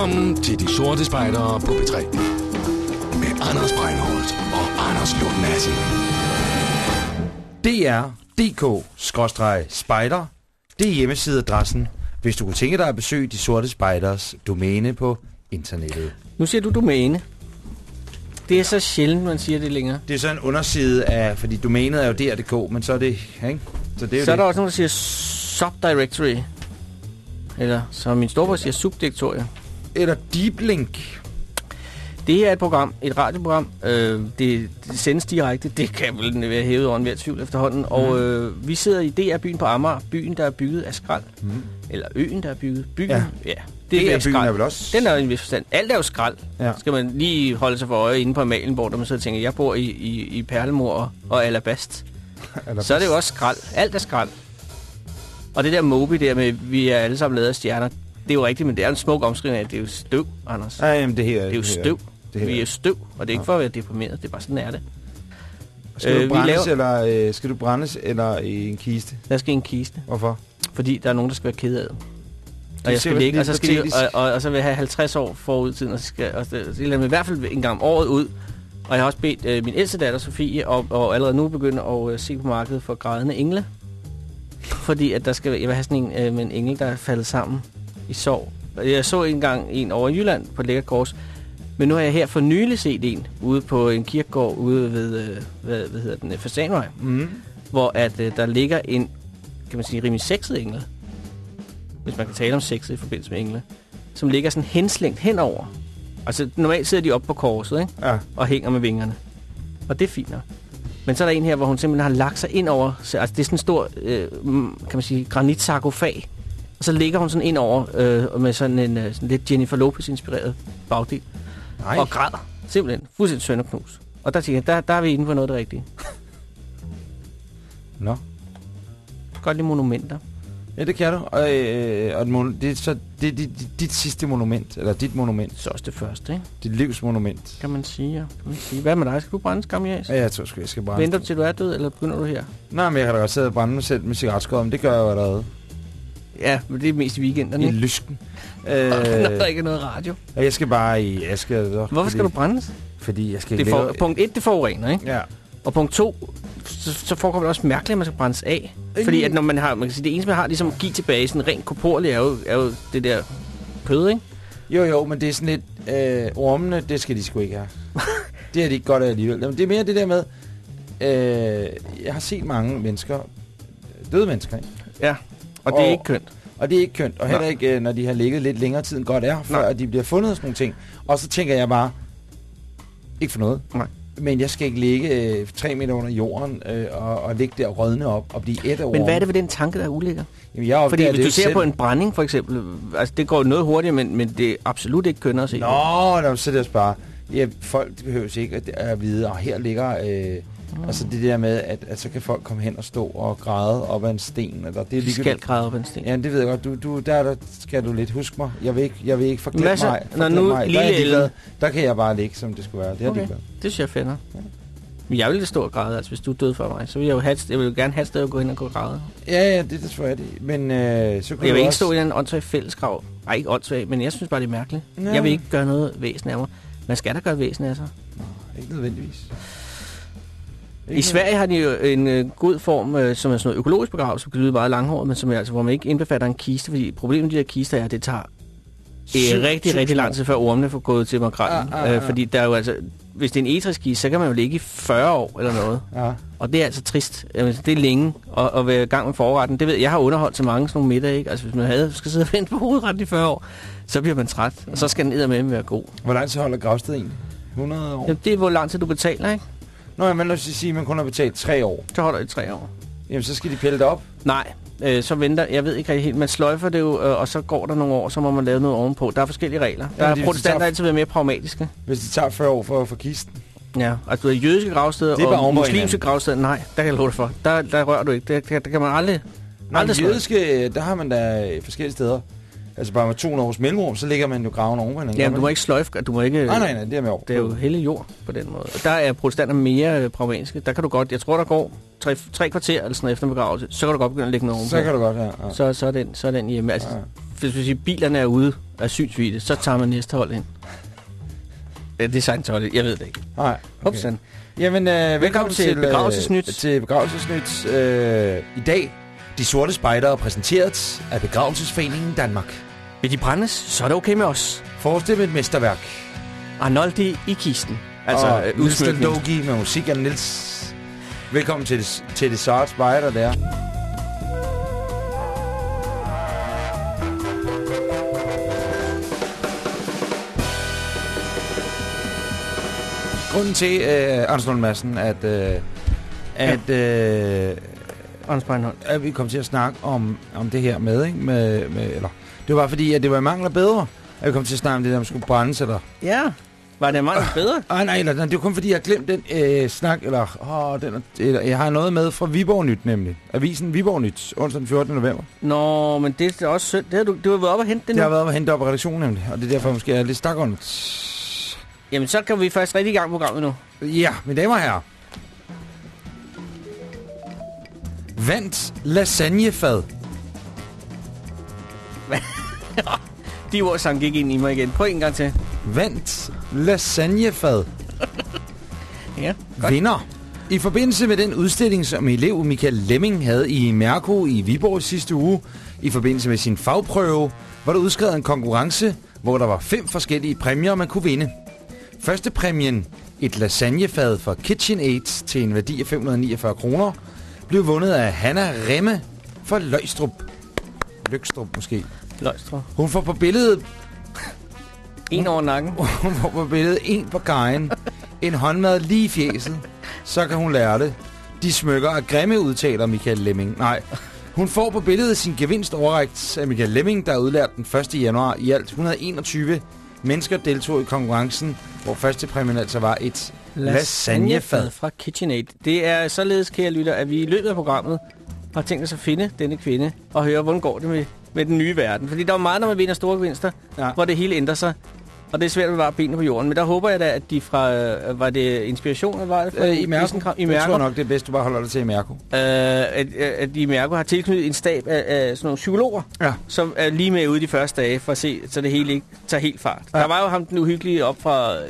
Velkommen til De Sorte Spejdere på B3. Med Anders Breinholt og Anders Lund Madsen. dr.dk-spejder. Det er hjemmesideadressen, hvis du kunne tænke dig at besøge De Sorte Spejders domæne på internettet. Nu siger du domæne. Det er så sjældent, man siger det længere. Det er så en underside af, fordi domænet er jo der.dk, men så er det, ikke? Så det er Så er det. der også nogen, der siger subdirectory. Eller som min storebror siger, subdirektorie. Eller deep link. Det er et program, et radioprogram. Øh, det, det sendes direkte. Det kan vel være hævet over enhver tvivl efterhånden. Og øh, vi sidder i DR-byen på Amager. Byen, der er bygget af skrald. Mm. Eller øen, der er bygget. Byen, Ja. ja. Det er vel byen er vel også... Den er jo en vis forstand. Alt er jo skrald. Ja. Skal man lige holde sig for øje inde på Amalienborg, der man og tænker, jeg bor i, i, i Perlemor og Alabast. Eller Så er det jo også skrald. Alt er skrald. Og det der Moby der med, vi er alle sammen lavet af stjerner, det er jo rigtigt, men det er en smuk omskrivning af, det er jo støv, Anders. Ja, jamen, det her Det er jo støv. Det her. Vi er støv, og det er ikke for at være deprimeret, det er bare sådan er det. Skal du Øh, vi brændes, laver- eller øh, skal du brændes, eller i en kiste? Der skal en kiste, Hvorfor? fordi der er nogen, der skal være ked af det. Og, jeg skal ligge, og, så skal de, og, og, og, så vil jeg have 50 år forud i tiden, og så skal og lader mig i hvert fald en gang om året ud. Og jeg har også bedt øh, min ældste datter, Sofie, og, og allerede nu begynde at øh, se på markedet for grædende engle. Fordi at der skal, jeg vil have sådan en øh, med en engel, der er faldet sammen i sorg. Jeg så engang en over i Jylland på et lækkert kors, men nu har jeg her for nylig set en ude på en kirkegård ude ved, øh, hvad, hvad hedder den, øh, Fasanvej, Mm. hvor at øh, der ligger en, kan man sige, rimelig sexet engle, hvis man kan tale om sexet i forbindelse med engle, som ligger sådan henslængt henover. Altså normalt sidder de oppe på korset, ikke? Ja. og hænger med vingerne. Og det er fint nok. Men så er der en her, hvor hun simpelthen har lagt sig ind over, så, altså det er sådan en stor, øh, kan man sige, granitsarkofag. Og så ligger hun sådan ind over øh, med sådan en øh, sådan lidt Jennifer Lopez-inspireret bagdel. Nej. Og græder. Simpelthen. Fuldstændig sønderknus. Og der tænker jeg, der, der er vi inde på noget af det rigtige. Nå. Godt lide monumenter. Ja, det kan du. Og, øh, og det er så det er dit, dit sidste monument, eller dit monument, Så også det første, ikke? dit livs monument. Kan man sige, ja. Kan man sige. Hvad med dig? Skal du brænde skamjas? Ja, jeg tror sgu, jeg skal brænde. Venter du til du er død, eller begynder du her? Nej, men jeg kan da godt sidde og brænde mig selv med cigaretskåret, men det gør jeg jo allerede. Ja, men det er mest i weekenderne, I ikke? lysken. Når der Øh, ikke er noget radio. og jeg skal bare i aske. Eller, Hvorfor skal du brændes? Fordi jeg skal Det ikke for, punkt 1, det forurener, ikke? Ja. Og punkt 2, så, så forekommer det også mærkeligt, at man skal brændes af. Fordi at når man har, man kan sige, det eneste, man har ligesom at give tilbage, sådan rent korporligt, er jo, er jo det der kød, ikke? Jo, jo, men det er sådan lidt... Øh, ormene, det skal de sgu ikke have. det er de ikke godt af alligevel. Jamen, Det er mere det der med... Øh, jeg har set mange mennesker, døde mennesker, ikke? Ja. Og det er ikke kønt. Og det er ikke kønt. Og heller ikke, øh, når de har ligget lidt længere tid end godt er, før Nej. at de bliver fundet og sådan nogle ting. Og så tænker jeg bare, ikke for noget, Nej. men jeg skal ikke ligge øh, tre meter under jorden øh, og, og ligge der og rådne op og blive et af Men hvad er det ved den tanke, der er ulækker? Jamen, jeg Fordi hvis det du ser selv. på en brænding, for eksempel, altså det går noget hurtigere, men, men det er absolut ikke kønt at se. Nå, nå, så er det også bare... Ja, folk de behøver ikke at, at vide, og her ligger... Øh, Mm. Altså det der med, at, at så kan folk komme hen og stå og græde op ad en sten. Eller, det er De skal græde op ad en sten. Ja, det ved jeg godt. Du, du, der, der skal du lidt huske mig. Jeg vil ikke, jeg vil ikke så, mig. når Forglem nu mig. Der, er lille ligeglad. Ellen- der kan jeg bare ligge, som det skulle være. Det er Okay. Det synes jeg er fedt, ja. Men jeg ville stå og græde, altså hvis du er død for mig. Så vil jeg jo have, jeg vil jo gerne have et sted at gå hen og gå og græde. Ja, ja, det, tror jeg det. Men øh, så kunne Jeg vil ikke også... stå i en åndssvag fællesgrav. Nej, ikke åndssvag, men jeg synes bare, det er mærkeligt. Nå. Jeg vil ikke gøre noget væsen af mig. Man skal da gøre væsen af sig. Ikke nødvendigvis. I Sverige har de jo en øh, god form, øh, som er sådan noget økologisk begravelse, som kan lyde meget langhåret, men som er, altså, hvor man ikke indbefatter en kiste, fordi problemet med de her kister er, at det tager øh, rigtig, rigtig lang tid, før ormene får gået til makrellen. Ah, ah, ah. Øh, fordi der er jo altså, hvis det er en etriskiste, så kan man jo ligge i 40 år eller noget. Ja. Og det er altså trist. Jamen, det er længe at, at være i gang med forretten. Det ved jeg, jeg har underholdt så mange sådan nogle middag, ikke? Altså, hvis man havde, skal sidde og vente på hovedretten i 40 år, så bliver man træt, og så skal den med være god. Hvor lang tid holder gravsted egentlig? 100 år? Jamen, det er, hvor lang tid du betaler, ikke? Nå, ja, men lad os sige, at man kun har betalt 3 år. Så holder det 3 år. Jamen, så skal de pille det op. Nej, øh, så venter, jeg ved ikke rigtig helt, man sløjfer det jo, øh, og så går der nogle år, så må man lave noget ovenpå. Der er forskellige regler. Der Jamen, er det- protestanter det tager- altid været mere pragmatiske. Hvis det tager 40 år for at få kisten. Ja, altså du har jødiske gravsteder Det er og muslimske gravsteder. Nej, der kan jeg love dig for. Der, der rører du ikke. Der, der, der kan man aldrig... Nej, aldrig det jødiske, der har man da forskellige steder. Altså bare med 200 års mellemrum, så ligger man jo graven oven på hinanden. Jamen, du må ikke sløjfe, du må ikke... Nej, nej, nej, det er med over. Det er jo hellig jord på den måde. Og der er protestanter mere øh, pragmatiske. Der kan du godt, jeg tror, der går tre, tre kvarter eller sådan noget efter begravelse, så kan du godt begynde at lægge noget ovenpå. Så kan du godt, ja. ja. så, så, er den, så er den hjemme. Altså, Ja. hvis vi siger, bilerne er ude af synsvidde, så tager man næste hold ind. Ja, det er Scientology, jeg ved det ikke. Nej. Okay. Upsen. Jamen, øh, velkommen, velkommen til til Begravelsesnyt. Øh, til Begravelsesnyt. Øh, I dag, de sorte spejdere præsenteret af Begravelsesforeningen Danmark. Vil de brændes, så er det okay med os. Forestil med et mesterværk. Arnoldi i kisten. Altså, og øh, Nils. Dogi med musik af Nils. Velkommen til det, til det sorte spejder der. Grunden til, øh, Anders Lund Madsen, at, øh, at, øh, Anders at vi kom til at snakke om, om det her med, ikke? Med, med, eller, det var fordi, at det var i mangler bedre, at vi kom til at snakke om det der, om skulle brændes, eller Ja, var det meget bedre? Ah, nej, eller, nej, det var kun fordi, jeg har glemt den øh, snak, eller, åh, den, er- eller jeg har noget med fra Viborg Nyt, nemlig. Avisen Viborg Nyt, onsdag den 14. november. Nå, men det er også synd. Det har du, du har været op og hente det Det nu. har været at hente op af redaktionen, nemlig, og det er derfor, jeg måske er lidt stakåndet. Jamen, så kan vi faktisk rigtig i gang programmet nu. Ja, mine damer og herrer. Vandt lasagnefad. De ord sang gik ind i mig igen. Prøv en gang til. Vandt lasagnefad. Ja, Vinder. I forbindelse med den udstilling, som elev Michael Lemming havde i Mærko i Viborg sidste uge, i forbindelse med sin fagprøve, var der udskrevet en konkurrence, hvor der var fem forskellige præmier, man kunne vinde. Første præmien, et lasagnefad fra KitchenAid til en værdi af 549 kroner, blev vundet af Hanna Remme fra Løgstrup. Løgstrup måske. Løgstrup. Hun får på billedet En over nakken. hun får på billedet en på kajen, en håndmad lige i fjeset, så kan hun lære det. De smykker af grimme udtaler Michael Lemming. Nej, hun får på billedet sin gevinst overrækt af Michael Lemming, der er udlært den 1. januar. I alt 121 mennesker deltog i konkurrencen, hvor første præmien altså var et lasagnefad. fra KitchenAid. Det er således, kære lytter, at vi i løbet af programmet har tænkt os at finde denne kvinde og høre, hvordan går det med, med den nye verden. Fordi der er meget, når man vinder store gevinster, Ja. hvor det hele ændrer sig. Og det er svært at bevare benene på jorden. Men der håber jeg da, at de fra... Øh, var det Inspiration, var det fra? Øh, I Mærko. I Jeg Mærko. tror nok, det er bedst, du bare holder dig til i Mærko. Øh, at, at de i Mærko har tilknyttet en stab af, af sådan nogle psykologer, Ja. som er lige med ude de første dage, for at se, så det hele ikke tager helt fart. Ja. Der var jo ham den uhyggelige op fra, øh,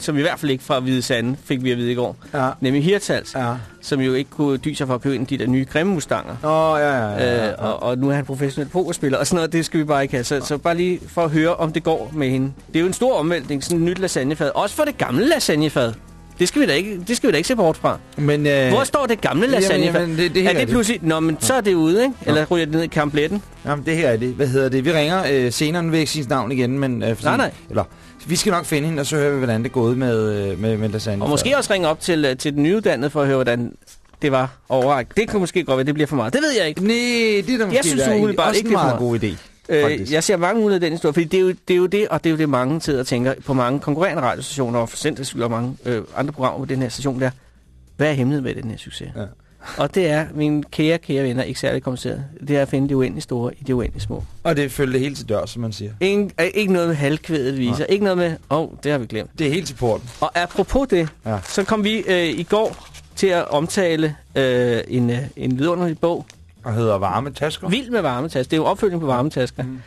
som i hvert fald ikke fra Hvide Sande, fik vi at vide i går, Ja. nemlig Hirtals, Ja. Som jo ikke kunne dyse sig for at købe ind de der nye grimme mustanger. Åh, oh, ja, ja, ja, ja. Øh, og, og nu er han professionel pokerspiller, og sådan noget, det skal vi bare ikke have. Så, så bare lige for at høre, om det går med hende. Det er jo en stor omvæltning, sådan et nyt lasagnefad. Også for det gamle lasagnefad. Det skal vi da ikke, det skal vi da ikke se bort fra. Men, øh, Hvor står det gamle jamen, lasagnefad? jamen, det- det er helt er det pludselig... Nå, men så er det ude, ikke? Eller ryger det ned i kampletten? Jamen, det her er det. Hvad hedder det? Vi ringer øh, senere, nu vil jeg ikke sige navn igen, men... Øh, fordi, Nej, nej. Eller, vi skal nok finde hende, og så hører vi, hvordan det er gået med, øh, med, med lasagne. Og måske også ringe op til, øh, til den nyuddannede for at høre, hvordan det var overrækt. Det kunne måske godt være, det bliver for meget. Det ved jeg ikke. Nej, det er da måske synes der er umiddelbart også ikke, en meget god idé. Øh, jeg ser mange muligheder i den historie, fordi det er, jo, det er jo det, og det er jo det, mange sidder og tænker på mange konkurrerende radiostationer, og for og mange øh, andre programmer på den her station der. Hvad er hemmeligheden med den her succes? Ja. Og det er, mine kære, kære venner, ikke særlig kompliceret, det er at finde det uendeligt store i det uendeligt små. Og det følger det hele til dør, som man siger. Ingen, øh, ikke noget med halvkvædet viser, Nej. ikke noget med, åh, oh, det har vi glemt. Det er helt til porten. Og apropos det, Ja. så kom vi øh, i går til at omtale øh, en, øh, en vidunderlig bog, Og hedder varme tasker. Vild med varmetasker. Det er jo opfølgning på varmetasker. Mm.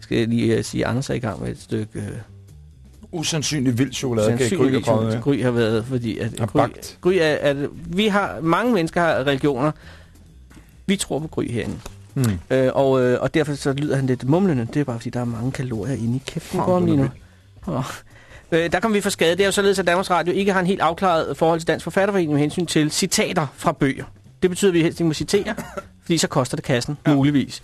Skal jeg lige uh, sige, Anders er i gang med et stykke uh, Usandsynligt vild chokolade, kan jeg ikke sandsynligvis, komme som med. Gry har været, fordi at Har Gry, bagt. Gry er, at vi har, mange mennesker har religioner. Vi tror på Gry herinde. Hmm. Øh, og, øh, og derfor så lyder han lidt mumlende. Det er bare fordi, der er mange kalorier inde i kæften på ham lige nu. Åh. Øh, der kom vi for skade. Det er jo således, at Danmarks Radio ikke har en helt afklaret forhold til Dansk Forfatterforening med hensyn til citater fra bøger. Det betyder, at vi helst ikke må citere, fordi så koster det kassen, ja. muligvis.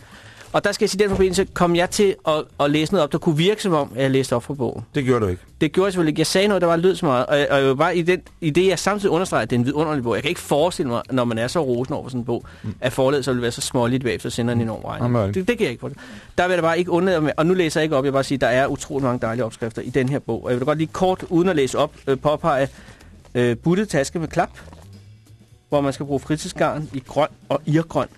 Og der skal jeg sige, i den forbindelse kom jeg til at, at læse noget op, der kunne virke som om, at jeg læste op fra bogen. Det gjorde du ikke. Det gjorde jeg selvfølgelig ikke. Jeg sagde noget, der var lød så meget. Og, og jeg var bare i, den, i det, jeg samtidig understreger, at det er en vidunderlig bog. Jeg kan ikke forestille mig, når man er så rosen over sådan en bog, mm. at forladet så vil være så småligt bagefter, så sender en enorm regning. Jamen, Det, det kan jeg ikke på det. Der vil jeg bare ikke undlade med. Og nu læser jeg ikke op. Jeg vil bare sige, at der er utrolig mange dejlige opskrifter i den her bog. Og jeg vil godt lige kort, uden at læse op, øh, påpege øh, buttet taske med klap, hvor man skal bruge fritidsgarn i grøn og irgrøn,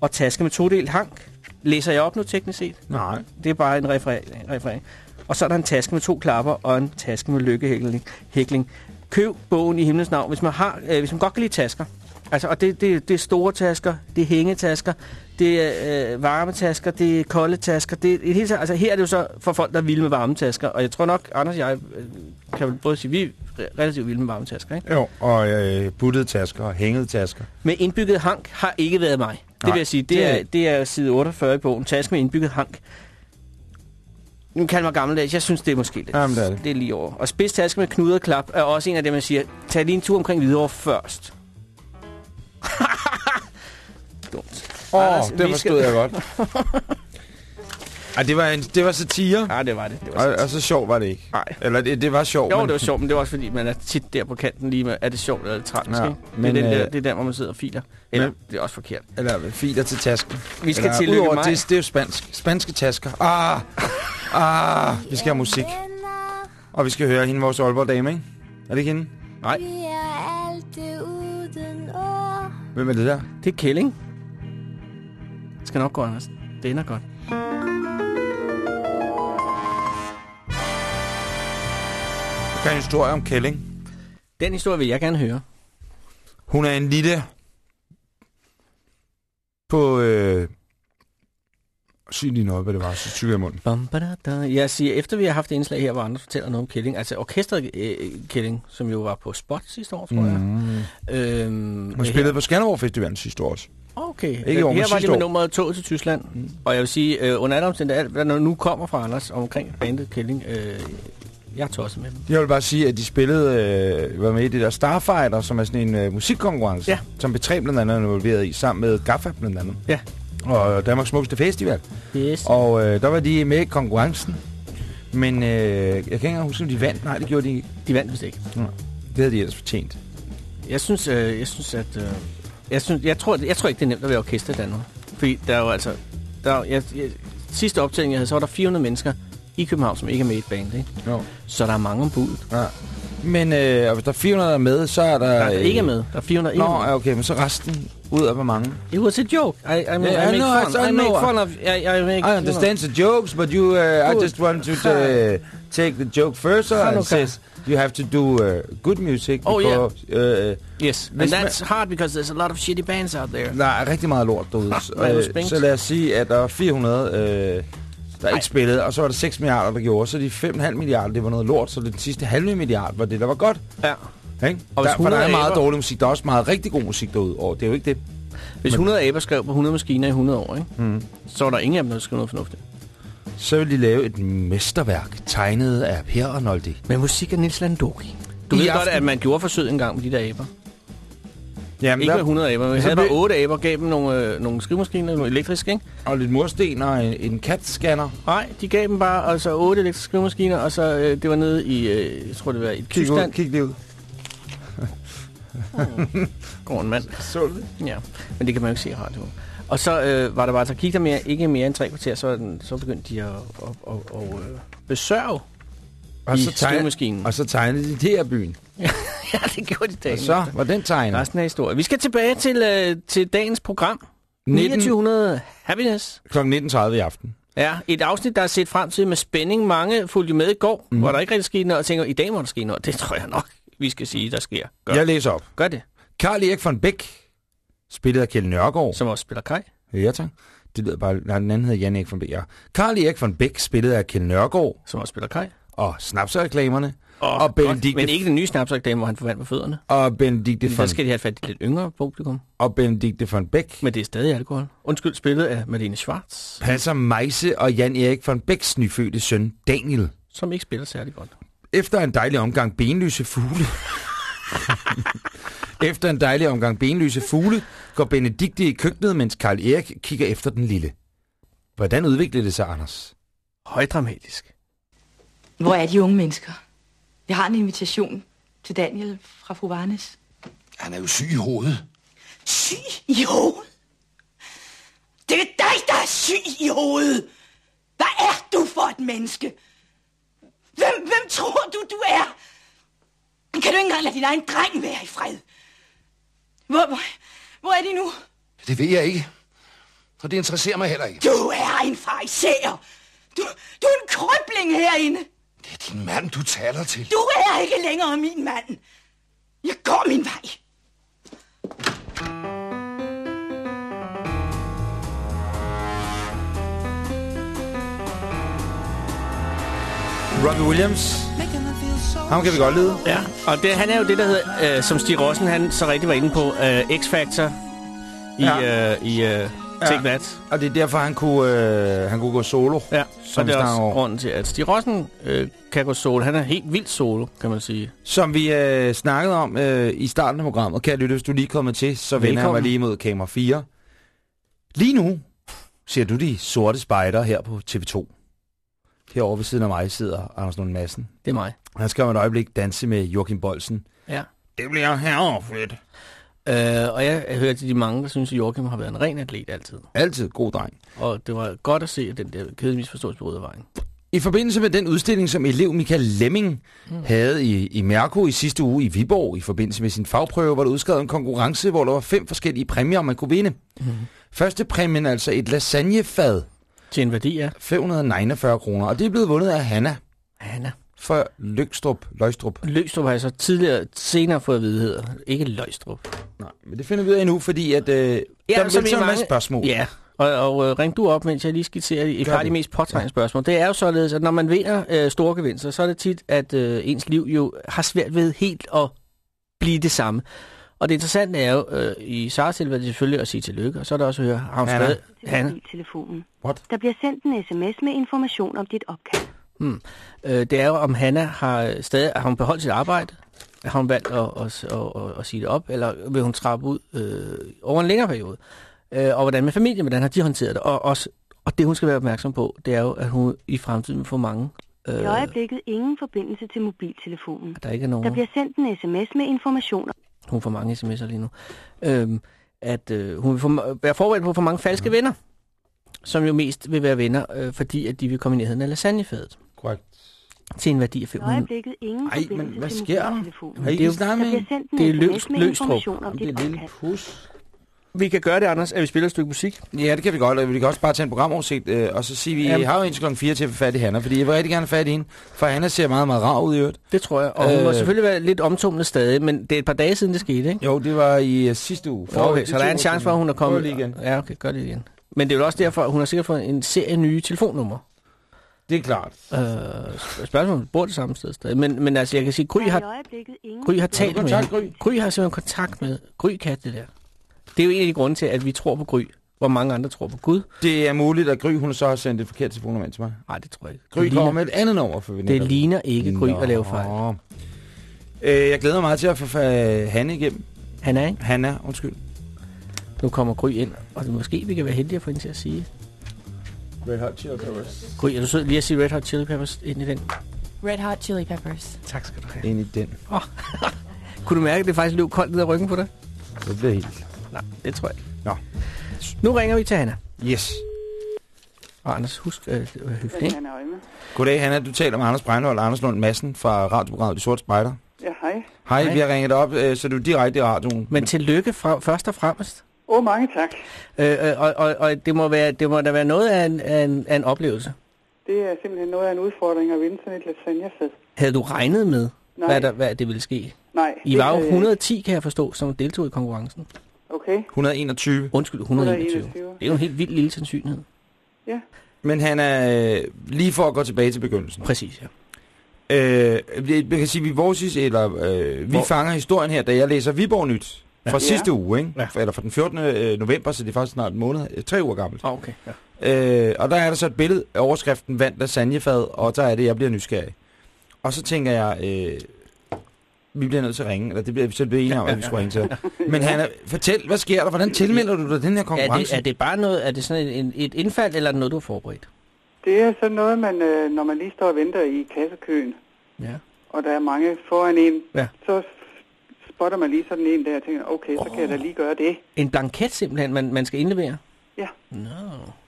og taske med todelt hank. Læser jeg op nu teknisk set? Nej. Det er bare en referering. Og så er der en taske med to klapper og en taske med lykkehækling. Hækling. Køb bogen i himlens navn, hvis man, har, øh, hvis man godt kan lide tasker. Altså, og det, det, det er store tasker, det er hængetasker, det er øh, varme tasker, det er kolde tasker. Det er et helt, altså, her er det jo så for folk, der er vilde med varme tasker. Og jeg tror nok, Anders og jeg øh, kan vel både sige, at vi er relativt vilde med varme tasker. Ikke? Jo, og øh, buttede tasker og hængede tasker. Med indbygget hank har ikke været mig. Det Nej, vil jeg sige, det, det er- det er side 48 i bogen. Taske med indbygget hank. Nu kalder mig gammeldags. Jeg synes, det er måske lidt. Jamen, det er det. det er lige over. Og spids taske med knuder og klap er også en af dem, man siger, tag lige en tur omkring Hvidovre først. Dumt. Åh, oh, det skal- forstod jeg godt. Ej, det var, en, det var satire, Ja, det var det. det var og, og så sjovt var det ikke. Nej. Eller det, det var sjovt, Jo, men... det var sjovt, men det var også fordi, man er tit der på kanten lige med, er det sjovt eller er det Ja, ikke? Det, men, er den der, øh, det er der, hvor man sidder og filer. Eller, men- det er også forkert. Eller filer til tasken. Vi skal Eller, tillykke udover mig. Det, det er jo spansk. Spanske tasker. Ah, ah, vi skal have musik. Og vi skal høre hende, vores Aalborg dame, ikke? Er det ikke hende? Nej, Vi er altid uden ord. Hvem er det der? det er kælling. Det skal nok gå, Anders. Det ender godt. Kan en historie om Kælling. Den historie vil jeg gerne høre. Hun er en lille... På... Øh... Sig lige noget, hvad det var, så tykker jeg i munden. Bum, ba, da, da. Jeg siger, efter vi har haft et indslag her, hvor andre fortæller noget om Kælling, altså orkestret øh, Kælling, som jo var på Spot sidste år, tror jeg. Mm. Øhm, Hun spillede på Skanderborg Festivalen sidste år også. Okay. Ikke år, Her var det med nummeret tog til Tyskland. Mm. Og jeg vil sige, øh, under alle omstændigheder, hvad der nu kommer fra Anders omkring bandet Kælling, øh, jeg er tosset med dem. Jeg vil bare sige, at de spillede, øh, var med i det der Starfighter, som er sådan en øh, musikkonkurrence, Ja. som B3 blandt andet er involveret i, sammen med Gaffa blandt andet. Ja. Og Danmarks Smukkeste Festival. Yes. Og øh, der var de med i konkurrencen. Men øh, jeg kan ikke engang huske, om de vandt. Nej, det gjorde de ikke. De vandt vist ikke. Det havde de ellers fortjent. Jeg synes, øh, jeg synes at... Øh, jeg, synes, jeg, tror, jeg tror ikke, det er nemt at være orkester i Danmark. Fordi der er jo altså... Der er, jeg, jeg, sidste optælling, jeg havde, så var der 400 mennesker i København, som ikke er med i et band. Ikke? Jo. Så der er mange om budet. Ja. Men øh, og hvis der er 400 der er med, så er der... Der er ikke er med. Der er 400 ikke Nå, er med. okay, men så resten ud af hvor mange? It was a joke. I, I, mean, Yeah, I I make know, fun. I I make know. fun of... I, I make, I understand the jokes, but you, uh, I just want to uh, take the joke further and Hanukkah. says you have to do uh, good music Oh, yeah. because uh, Yes, and that's hard because there's a lot of shitty bands out there. der er rigtig meget lort derude. Er Øh, spængt? så lad os sige, at der er 400, øh, der Ej. ikke spillede, og så var der 6 milliarder, der gjorde. Så de 5,5 milliarder, det var noget lort, så den sidste halve milliard var det, der var godt. Ja. Ikke? Og hvis der, for der er 100 meget aber- dårlig musik. Der er også meget rigtig god musik derude. Og det er jo ikke det. Hvis 100 aber skrev på 100 maskiner i 100 år, ikke? Mm. så var der ingen af dem, der skrev noget fornuftigt. Så vil de lave et mesterværk, tegnet af Per Arnoldi. Men musik er Nils Landori. Du I ved aften- godt, at man gjorde forsøg engang med de der aber. Jamen, Ikke med der 100 aber, men vi havde bare blev- 8 aber, gav dem nogle, øh, nogle skrivemaskiner, nogle elektriske, ikke? og lidt mursten og en, en cat-scanner. Nej, de gav dem bare altså 8 elektriske skrivemaskiner, og så øh, det var nede i, øh, jeg tror det var i Kig, ud, Tyskland. kig lige ud. Går en mand. Så det? Ja, men det kan man jo ikke se i radioen. Og så øh, var der bare, så gik der mere, ikke mere end tre kvarter, så, den, så begyndte de at, at, at, at, at øh, besørge Og i så, skrivemaskinen. og så tegnede de der byen. ja, det gjorde de dagen Og så var den tegnet. Resten af historien. Vi skal tilbage til, øh, til dagens program. 19 2900 Happiness. kl. 19.30 i aften. Ja, et afsnit, der er set frem til med spænding. Mange fulgte med i går, mm. hvor der ikke rigtig skete noget, og tænker, i dag må der ske noget. Det tror jeg nok, vi skal sige, der sker. Gør, Jeg læser op. Gør det, Karl Erik von Bæk, spillet af Kjell Nørgaard. som også spiller Kai. Ja, tak. Det lyder bare... Nej, den anden hedder Jan Erik von Bæk, ja. Karl Erik von Bæk, spillet af Kjell Nørgaard. Som også spiller Kai. Og snapsereklamerne. Og, Og Benedikte- Men ikke den nye snapsreklame, hvor han får vand på fødderne. Og Benedikte Der von, skal de have fat i lidt yngre publikum. og Benedikte von Bæk. Men det er stadig alkohol. Undskyld, spillet af Malene Schwartz, Passer Meise og Jan Erik von Bæks nyfødte søn Daniel. som ikke spiller særlig godt. Efter en dejlig omgang benlyse fugle... efter en dejlig omgang benlyse fugle, går Benedikte i køkkenet, mens Karl Erik kigger efter den lille. Hvordan udviklede det sig, Anders? Højdramatisk. Hvor er de unge mennesker? Jeg har en invitation til Daniel fra fru Varnes. Han er jo syg i hovedet. Syg i hovedet? Det er dig, der er syg i hovedet! Hvad er du for et menneske? Hvem, hvem tror du, du er? Kan du ikke engang lade din egen dreng være i fred? Hvor, hvor, hvor er de nu? Det ved jeg ikke. Og det interesserer mig heller ikke. Du er en fariser. Du, du er en krøbling herinde. Det er din mand, du taler til. Du er ikke længere min mand. Jeg går min vej. Robbie Williams. Ham kan vi godt lide. Ja, og det, han er jo det, der hedder, øh, som Stig Rossen han så rigtig var inde på, øh, X-Factor i, ja. øh, i øh, Take That. Og det er derfor, han kunne, øh, han kunne gå solo. Ja, Som og det er også over. grunden til, at Stig Rossen øh, kan gå solo. Han er helt vildt solo, kan man sige. Som vi øh, snakkede om øh, i starten af programmet. Kan jeg lytte, hvis du lige er kommet til, så vender jeg mig lige mod kamera 4. Lige nu ser du de sorte spejder her på TV2. Herovre ved siden af mig sidder Anders Lund Madsen. Det er mig. Han skal om et øjeblik danse med Joachim Bolsen. Ja. Det bliver herrefedt. Øh, og jeg hører til de mange, der synes, at Joachim har været en ren atlet altid. Altid god dreng. Og det var godt at se, at den der kedelige misforståelse på vejen. I forbindelse med den udstilling, som elev Michael Lemming mm. havde i, i Mærko i sidste uge i Viborg, i forbindelse med sin fagprøve, var der udskrevet en konkurrence, hvor der var fem forskellige præmier, man kunne vinde. Mm. Første præmien er altså et lasagnefad, Til en værdi af 549 kroner, og det er blevet vundet af Hanna Hanna. Fra Lykstrup, Løgstrup. Løgstrup har jeg så tidligere, senere fået at vide, hedder. Ikke Løgstrup. Nej, men det finder vi ud af nu, fordi at, øh, ja, der som er så mange- masse spørgsmål. Ja, og, og øh, ring du op, mens jeg lige skitserer et Gør par af de mest påtrængende spørgsmål. Det er jo således, at når man vinder øh, store gevinster, så er det tit, at øh, ens liv jo har svært ved helt at blive det samme. Og det interessante er jo, øh, i Saras tilfælde selvfølgelig at sige tillykke, og så er der også at høre, har hun Hanna. stadig... Hanna. telefonen. What? Der bliver sendt en sms med information om dit opkald. Hmm. Øh, det er jo, om Hanna har stadig har hun beholdt sit arbejde, har hun valgt at, at, at, at, at sige det op, eller vil hun trappe ud øh, over en længere periode? Øh, og hvordan med familien, hvordan har de håndteret det? Og, også, og det, hun skal være opmærksom på, det er jo, at hun i fremtiden vil få mange... I Øh, øjeblikket ingen forbindelse til mobiltelefonen. der ikke er Der nogen... bliver sendt en sms med information om Hun får mange sms'er lige nu. Øhm, at øh, hun vil få, være forberedt på få mange falske venner, som jo mest vil være venner, øh, fordi at de vil komme i nærheden af lasagnefadet Korrekt. til en værdi af I 500. øjeblikket ingen Ej, men forbindelse hvad til sker der? mobiltelefonen. Har I det er jo- ikke snakket Der med bliver hende? sendt en Det er sms Løs- med information om Jamen, dit det er lille opkald. pus. Vi kan gøre det, Anders, at vi spiller et stykke musik. Ja, det kan vi godt, og vi kan også bare tage en programoversigt, øh, og så sige, vi Jamen. har jo indtil klokken 4 til at få fat i Hanna, fordi jeg vil rigtig gerne have fat i hende, for Hanna ser meget, meget rar ud i øvrigt. Det tror jeg. Og hun Øh. må selvfølgelig være lidt omtumlet stadig, men det er et par dage siden, det skete, ikke? Jo, det var i uh, sidste uge. Okay, så der er en chance for, at hun er kommet... Prøv lige igen. Ja, okay, gør det igen. Men det er jo også derfor, at hun har sikkert fået en serie nye telefonnumre. Det er klart. Øh, spørgsmålet, bor det samme sted stadig. Men, men altså, jeg kan sige, Gry er har, øjeblikket ingen Gry har talt med kontakt, hende. Gry har simpelthen kontakt med Gry Kat, det der. Det er jo en af de grunde til, at vi tror på Gry, hvor mange andre tror på Gud. Det er muligt, at Gry hun så har sendt et forkert telefonnummer ind til mig. Nej, det tror jeg ikke. Gry det, kommer ligner, med et andet nummer for vi det ligner ikke Gry at lave fejl. Nå. Øh, jeg glæder mig meget til at få Hanne igennem. Han er, ikke? Hanna, undskyld. Nu kommer Gry ind, og måske vi kan være heldige at få hende til at sige. Red Hot Chili Peppers. Gry, er du sød lige at sige Red Hot Chili Peppers ind i den? Red Hot Chili Peppers. Tak skal du have. Ind i den. Kunne du mærke, at det faktisk løb koldt ned ad ryggen på dig? Det bliver helt. Nej, det tror jeg ikke. Nå. Nu ringer vi til Hanna. Yes. Og Anders, husk øh, det var høfligt, ikke? Goddag, Hanna. Du taler med Anders Breinholt og Anders Lund Madsen fra radioprogrammet De Sorte Spejder. Ja, hej. Hej, Hej. vi har ringet op, øh, så du er direkte i radioen. Men tillykke fra, først og fremmest. Åh, oh, mange tak. Øh, øh, og, og, og det, må være, det må da være noget af en, af en, af en oplevelse. Det er simpelthen noget af en udfordring at vinde sådan et lasagnefed. Havde du regnet med, Nej, hvad, der, hvad det ville ske? nej. I var jo havde jeg 110, kan jeg forstå, som deltog i konkurrencen. Okay. 121. Undskyld, 121. 121. Det er jo en helt vild lille sandsynlighed. Men han er øh, lige for at gå tilbage til begyndelsen. Præcis, ja. Øh, vi, vi kan sige, vi, vores, eller, øh, vi Hvor- fanger historien her, da jeg læser Viborg Nyt fra Ja. sidste uge, ikke? Ja. Eller fra den 14. øh, november, så det er faktisk snart en måned, øh, tre uger gammelt. Oh, okay. Ja. Øh, og der er der så et billede af overskriften Vand lasagnefad, og der er det, jeg bliver nysgerrig. Og så tænker jeg, øh, vi bliver nødt til at ringe, eller det bliver vi så blevet enige om, at vi skulle ringe til. Men Hanna, fortæl, hvad sker der? Hvordan tilmelder du dig den her Er, konkurrence? det, er det bare noget, er det sådan et, et, indfald, eller er det noget, du har forberedt? Det er sådan noget, man, øh, når man lige står og venter i kassekøen, Ja. og der er mange foran en, Ja. så spotter man lige sådan en der og tænker, okay, så kan jeg da lige gøre det. En blanket simpelthen, man, man skal indlevere? Ja. Nå.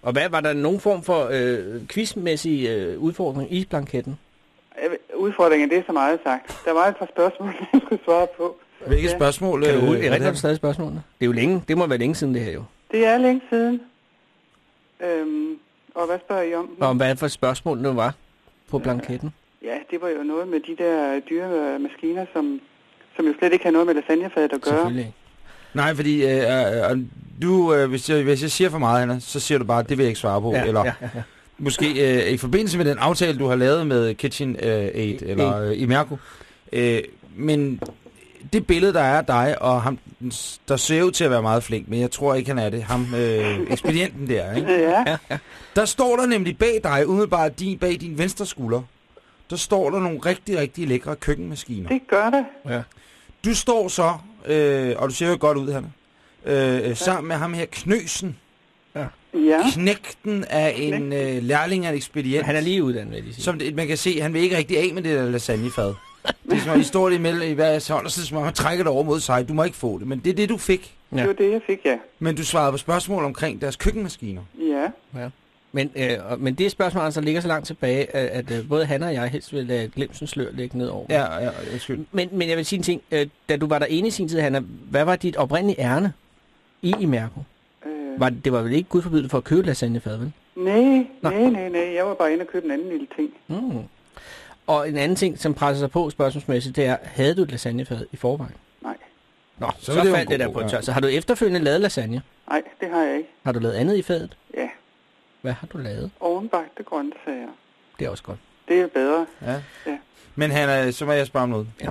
Og hvad, var der nogen form for øh, quizmæssig øh, udfordring i blanketten? Udfordringen, det er så meget sagt. Der var et par spørgsmål, jeg skulle svare på. Hvilke Ja. spørgsmål? Kan du øh, er det? stadig spørgsmålene? Det er jo længe, det må være længe siden det her jo. Det er længe siden. Øhm, og hvad spørger I om? Og om hvad for spørgsmål det var på blanketten? Ja, det var jo noget med de der dyre maskiner, som, som jo slet ikke har noget med lasagnefadet at gøre. Selvfølgelig. Nej, fordi øh, øh, du, øh, hvis, jeg, hvis jeg siger for meget, Hanna, så siger du bare, det vil jeg ikke svare på. Ja, eller, ja, ja, ja. måske øh, i forbindelse med den aftale, du har lavet med Kitchen øh, Aid, eller øh, i Mærko. Øh, men det billede, der er af dig, og ham, der ser ud til at være meget flink, men jeg tror ikke, han er det. Ham, øh, ekspedienten der, ikke? Ja, Ja, ja. Der står der nemlig bag dig, umiddelbart din, bag din venstre skulder, der står der nogle rigtig, rigtig lækre køkkenmaskiner. det gør det. ja. Du står så, øh, og du ser jo godt ud, Hanna, øh, øh, sammen med ham her Knøsen, Ja, knægten af en øh, lærling af en ekspedient. Han er lige uddannet, vil jeg sige. Som det, man kan se, han vil ikke rigtig af med det der lasagnefad. Det er som om, I står imellem i hver hånd, og så som om, han trækker det over mod sig. Du må ikke få det, men det er det, du fik. Ja. det var det, jeg fik, ja. Men du svarede på spørgsmål omkring deres køkkenmaskiner. Ja, Ja. Men, øh, men det spørgsmål altså ligger så langt tilbage, at, at øh, både han og jeg helst vil lade glemsens slør ligge ned over. Ja, ja, undskyld. Men, men jeg vil sige en ting. Øh, da du var derinde i sin tid, Hanna, hvad var dit oprindelige ærne i i Mærko? øh, Var, det var vel ikke gudforbydet for at købe lasagnefad, vel? nej, nej, nej, nej. Jeg var bare inde og købe en anden lille ting. Mm. Og en anden ting, som presser sig på spørgsmålsmæssigt, det er, havde du et lasagnefad i forvejen? Nej, Nå, så, Så det faldt det der på en tør. Så har du efterfølgende lavet lasagne? nej, det har jeg ikke. Har du lavet andet i fadet? Ja, Hvad har du lavet? ovenbagte grøntsager. Det er også godt. Det er bedre. Ja. Ja. Men Hanna, så må jeg spørge om noget. Ja.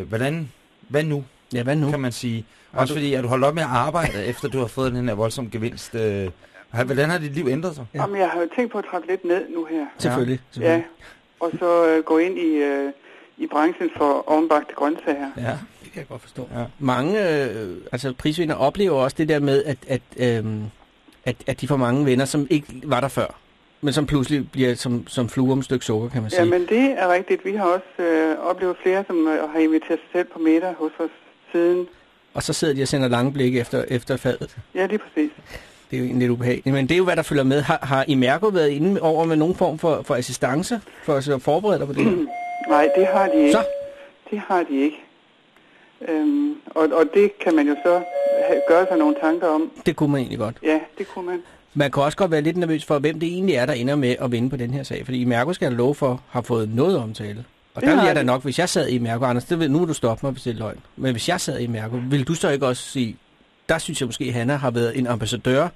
Øh, hvordan, hvad nu, Ja, hvad nu? kan man sige? Også fordi, at du holdt op med at arbejde, efter du har fået den her voldsomme gevinst. Øh, har- hvordan har dit liv ændret sig? Ja. Ja. Jamen, jeg har jo tænkt på at trappe lidt ned nu her. Selvfølgelig. Ja, selvfølgelig. og så øh, gå ind i, øh, i branchen for ovenbagte grøntsager. Ja. Det kan jeg godt forstå. Ja. Mange øh, altså prisvinder oplever også det der med, at, at, øhm, at, at de får mange venner, som ikke var der før. Men som pludselig bliver som, som fluer om et stykke sukker, kan man sige. Ja, men det er rigtigt. Vi har også øh, oplevet flere, som øh, har inviteret sig selv på middag hos os siden. Og så sidder de og sender lange blikke efter, efter fadet. Ja, lige præcis. Det er jo egentlig lidt ubehageligt. Men det er jo, hvad der følger med. Har, har I Mærko været inde over med nogen form for, for assistance for at forberede dig på det? Nej, det har de ikke. Så? Det har de ikke. Øhm, og, og det kan man jo så have, gøre sig nogle tanker om. Det kunne man egentlig godt. Ja, det kunne man. Man kan også godt være lidt nervøs for, hvem det egentlig er, der ender med at vinde på den her sag. Fordi Mærko skal jeg love for, har fået noget omtale. Og Det der vil har jeg da nok, hvis jeg sad i Mærko, Anders, det vil, nu må du stoppe mig, hvis det er løgn. Men hvis jeg sad i Mærko, vil du så ikke også sige, der synes jeg måske, at Hanna har været en ambassadør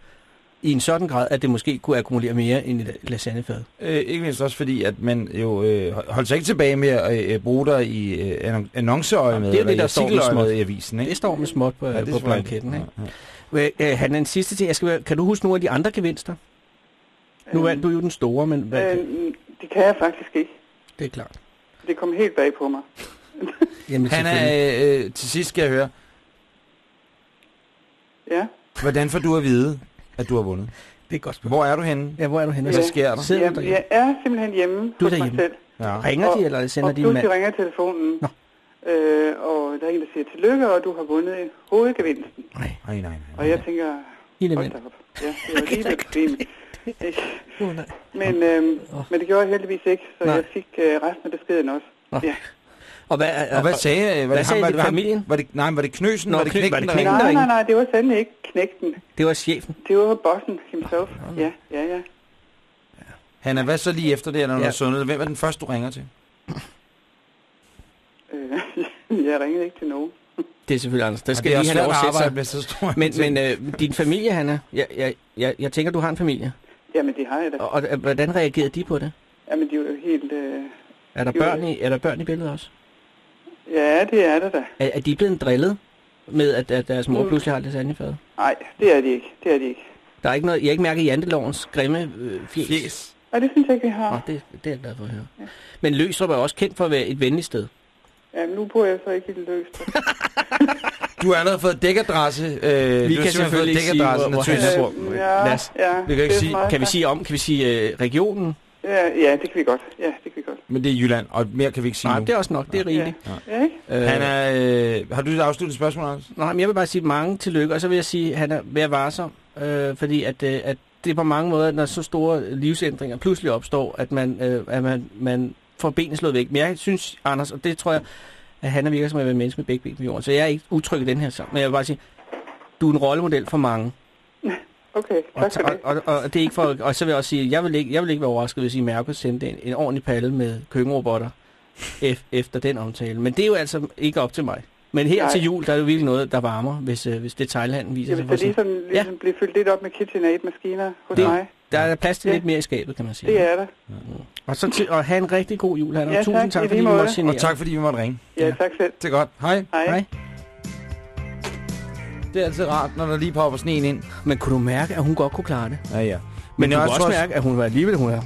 i en sådan grad, at det måske kunne akkumulere mere end et lasagnefad. Øh, ikke mindst også fordi, at man jo øh, holdt sig ikke tilbage med at øh, bruge dig i øh, annon- annonceøje med, det er det, der i står med artikeløjemed småt. i avisen, ikke? Det står med småt på, Ja, er på blanketten. Ikke? Ja, ja. Øh, Han en sidste ting, jeg skal, kan du huske nogle af de andre gevinster? Nu vandt du jo den store, men hvad, Øh, det kan jeg faktisk ikke. det er klart. Det kom helt bag på mig. Jamen, Han er, øh, til sidst skal jeg høre, Ja. hvordan får du at vide, at du har vundet? Det er et godt spørgsmål. Hvor er du henne? Ja, hvor er du henne? Hvad sker der? Sidder du Jeg, er simpelthen hjemme Du er mig derhjemme. selv. Ja. Ringer de, Og- eller sender og de en mand? pludselig ringer telefonen. Nå. Øh, og der er en, der siger tillykke, og du har vundet hovedgevinsten. Nej, Nej, nej, nej. Og jeg tænker, da op. Ja, det var lige lidt nej. Men, øhm, men det gjorde jeg heldigvis ikke, så Nej. jeg fik øh, resten af beskeden også. Nå. Ja. Og hvad, Og hvad sagde, øh, var hvad det sagde var det ham- familien? Var det, nej, var det knøsen? Nå, var det Kny- var knægten, det knægten? Nej, nej, nej, det var sandelig ikke knægten. Det var chefen. Det var bossen himself. Ja, ja, ja. Hanna, hvad så lige efter det, når du Ja. har sundet? Hvem er den første, du ringer til? Øh, jeg ringede ikke til nogen. Det er selvfølgelig anders. Der skal det er lige også svært at med så stor Men, men øh, din familie, Hanna, jeg, jeg, jeg, jeg tænker, du har en familie. Jamen, det har jeg da. Og, og øh, hvordan reagerede de på det? Jamen, de er jo helt... Øh... Er der børn i, er der børn i billedet også? Ja, det er det da. Er, er de blevet drillet med, at, at deres mor Mm. pludselig har lasagnefad? Nej, det er de ikke. Det er de ikke. Der er ikke noget, jeg har ikke mærket jantelovens grimme øh, fjes. Fjes. Og det synes jeg ikke, vi har. Nå, det, det er jeg glad for at høre. Men Løsrup er også kendt for at være et venligt sted. Ja, nu bor jeg så ikke i det løst. Du har allerede fået dækadresse. Øh, Vi kan selvfølgelig ikke sige, dækadresse, hvor- hvor naturligvis. han er. Hvor- ja, lad os- ja, vi kan ikke sige- Kan vi sige om? Kan vi sige øh, regionen? Ja, ja, det kan vi godt. Ja, det kan vi godt. Men det er Jylland, og mere kan vi ikke sige Nej, nu. det er også nok. Det er rigeligt. Ja, ikke? Øh, Han er, øh, har du et afsluttet spørgsmål, Anders? Nej, men jeg vil bare sige mange tillykke, og så vil jeg sige, at han er ved at varsom, øh, fordi at, øh, at det er på mange måder, når så store livsændringer pludselig opstår, at man, øh, at man, man får benene slået væk. Men jeg synes, Anders, og det tror jeg, at han er virker som at være en menneske med begge ben på jorden, så jeg er ikke utryg i den her sang. Men jeg vil bare sige, du er en rollemodel for mange. Okay, Og, tak for og, det. og, og, det er ikke for, og så vil jeg også sige, jeg vil ikke, jeg vil ikke være overrasket, hvis I Mærko sendte en, en ordentlig palle med køkkenrobotter ef, efter den omtale. Men det er jo altså ikke op til mig. Men her Nej. til jul, der er jo virkelig noget, der varmer, hvis, øh, hvis detailhandlen viser Jeg sig så sig. ligesom, ligesom blive fyldt lidt op med KitchenAid-maskiner hos Det- mig. Der er plads til Ja. lidt mere i skabet, kan man sige. Det er der. Og så til at have en rigtig god jul, han. Og Ja, tusind tak. tak, I fordi måde. måtte. Og tak fordi vi måtte ringe. Ja, tak selv. Det er godt. Hej. Hej. Hej. Det er altid rart, når der lige popper sneen ind. Men kunne du mærke, at hun godt kunne klare det? Ja, ja. Men, Men du jeg kunne også mærke, at hun var alligevel, hun er.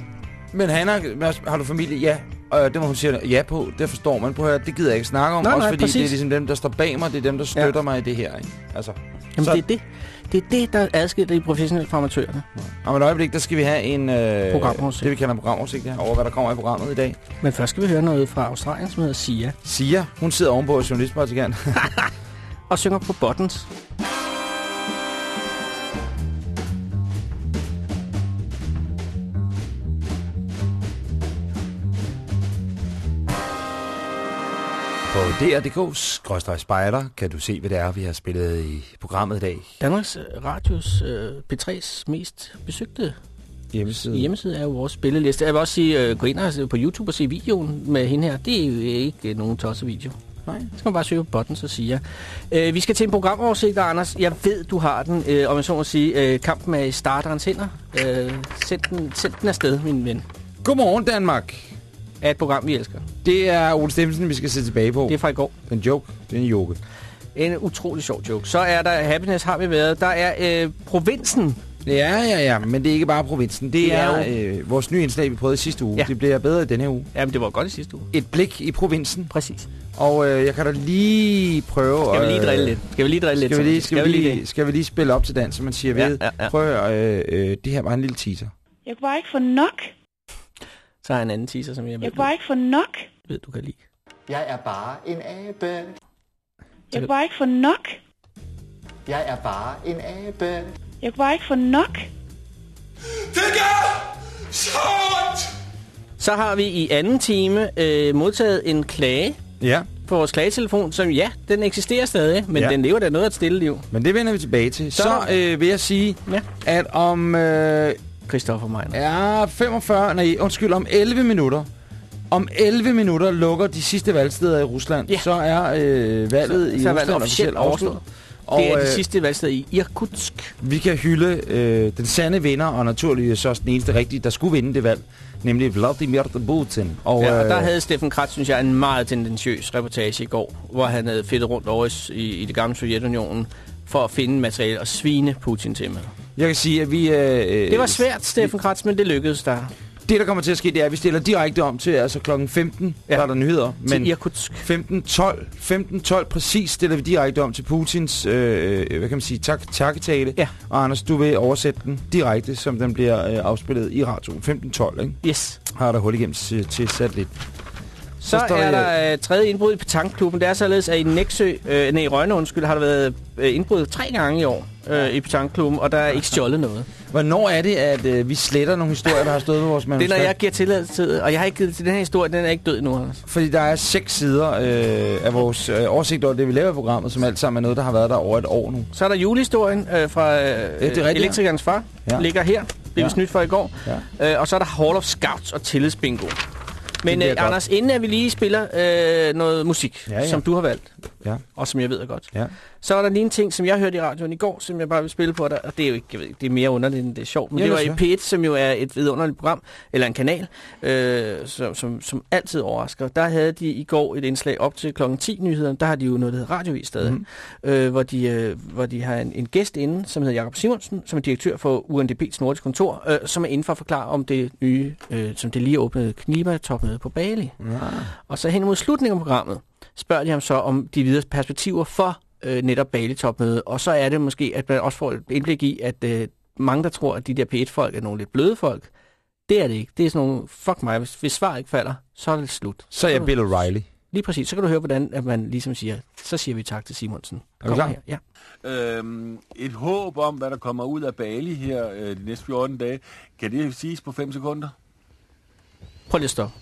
Men han har, har du familie? Ja. Og det må hun sige ja på. Det forstår man. Prøv at høre, det gider jeg ikke snakke om. Nej, også nej, fordi præcis. det er ligesom dem, der står bag mig. Det er dem, der støtter ja. mig i det her. Ikke? Altså. Jamen, Så- det er det. Det er det, der adskiller de professionelle fra amatørerne. Om et øjeblik, der skal vi have en... Øh, Programoversigt. Det vi kalder en programoversigt, ja, over hvad der kommer i programmet i dag. Men først skal vi høre noget fra Australien, som hedder Sia. Sia, hun sidder ovenpå og journalistpraktikant. Og synger på Buttons. På dr.dk-spejder kan du se, hvad det er, vi har spillet i programmet i dag. Danmarks øh, Radios øh, P3's mest besøgte Hjemmeside. hjemmeside er jo vores spilleliste. Jeg vil også sige, øh, gå ind og se på YouTube og se videoen med hende her. Det er jo ikke øh, nogen tosset video. Nej. Så skal man bare søge på Buttons og sige ja. Øh, vi skal til en programoversigt, der, Anders. Jeg ved, du har den, øh, om jeg så må sige. Øh, kampen er i starterens hænder. Øh, send, den, send den afsted, min ven. Godmorgen, Danmark. Er et program, vi elsker. Det er Ole Stemmelsen, vi skal se tilbage på. Det er fra i går. Det er en joke. Det er en joke. En utrolig sjov joke. Så er der Happiness, har vi været. Der er øh, provinsen. Ja, ja, ja, men det er ikke bare provinsen. Det, Det er er, øh, vores nye indslag, vi prøvede i sidste uge. Ja. Det bliver bedre i denne uge. Jamen, det var godt i sidste uge. Et blik i provinsen. Præcis. Og øh, jeg kan da lige prøve... Skal vi lige øh, drille lidt? Skal vi lige drille lidt? Skal vi, lige, Thomas? skal, vi lige, det? skal vi lige spille op til dans, som man siger Ja, ved? ja, ja. Prøv at høre, øh, øh, det her var en lille teaser. Jeg kunne bare ikke få nok. Så har jeg en anden teaser, som jeg Jeg ved, kunne bare ikke få nok. ved du kan lide. Jeg er bare en abe. Jeg kunne bare ikke få nok. Jeg er bare en abe. Jeg kunne bare ikke få nok. Så har vi i anden time øh, modtaget en klage Ja, på vores klagetelefon, som ja, den eksisterer stadig, men ja. Den lever da noget af et stille liv. men det vender vi tilbage til. Så- Så, så øh, vil jeg sige, Ja. at om... Øh, Christoffer Meiner. Ja, 45, nej, undskyld, om 11 minutter. Om 11 minutter lukker de sidste valgsteder i Rusland. Ja. Så er øh, valget Så- i så er Rusland officielt overstået. Og Det er de øh, sidste valgsteder i Irkutsk. vi kan hylde øh, den sande vinder, og naturligvis også den eneste rigtige, der skulle vinde det valg, nemlig Vladimir Putin. Og, Ja, og øh, der havde Steffen Kratz, synes jeg, en meget tendentiøs reportage i går, hvor han havde fedtet rundt over i, i, i det gamle Sovjetunionen for at finde materiale og svine Putin til med. Jeg kan sige, at vi... Øh, Det var svært, Steffen Kratz, men det lykkedes der. Det, der kommer til at ske, det er, at vi stiller direkte om til, altså klokken 15, Ja. der er der nyheder. Til Men Irkutsk. 15.12, 15.12 præcis stiller vi direkte om til Putins, øh, hvad kan man sige, tak, takketale. Ja. Og Anders, du vil oversætte den direkte, som den bliver øh, afspillet i radioen. 15.12, ikke? Yes. Har der hul igennem til, til satellit. Så, Så er der- der øh, tredje indbrud i Petankklubben. Det er således, at i Næksø, øh, nej, i Rønne, undskyld, har der været øh, indbrud tre gange i år øh, i Petankklubben, og der er ikke stjålet noget. Hvornår er det, at øh, vi sletter nogle historier, der har stået på vores Det er, manuskript? når jeg giver tilladelse til og jeg har ikke givet til den her historie, den er ikke død endnu, Anders. Fordi der er seks sider øh, af vores øh, oversigt over det, vi laver i programmet, som alt sammen er noget, der har været der over et år nu. Så er der julehistorien øh, fra øh, det er rigtigt, elektrikernes far, ja. Ja. ligger her, blev ja. Ja. vi snydt for i går. Ja. Øh, og så er der Hall of Scouts og tillidsbingo. Men øh, godt. Anders, inden at vi lige spiller øh, noget musik, Ja, ja. som du har valgt, Ja. og som jeg ved er godt, Ja. så er der lige en ting, som jeg hørte i radioen i går, som jeg bare vil spille på dig, og det er jo ikke, jeg ved det er mere underligt, end det er sjovt, men Ja, det var i P1, som jo er et vidunderligt program, eller en kanal, øh, som, som, som altid overrasker. Der havde de i går et indslag op til klokken 10 nyhederne, der har de jo noget, der hedder radiovis stadig, Mhm. mm. øh, hvor, de, øh, hvor de har en, en gæst inde, som hedder Jakob Simonsen, som er direktør for UNDP's nordiske kontor, øh, som er inden for at forklare om det nye, øh, som det lige åbnede klimatopmøde på Bali. Ja. Og så hen mod slutningen af programmet, spørger de ham så om de videre perspektiver for øh, netop Bali-topmødet. Og så er det måske, at man også får et indblik i, at øh, mange, der tror, at de der P1-folk er nogle lidt bløde folk, det er det ikke. Det er sådan nogle, fuck mig, hvis, hvis svaret ikke falder, så er det slut. Så er jeg Bill O'Reilly. Lige præcis. Så kan du høre, hvordan at man ligesom siger, så siger vi tak til Simonsen. Er du klar? Her. Ja. Øhm, et håb om, hvad der kommer ud af Bali her øh, de næste 14 dage. Kan det siges på 5 sekunder? Prøv lige at stoppe.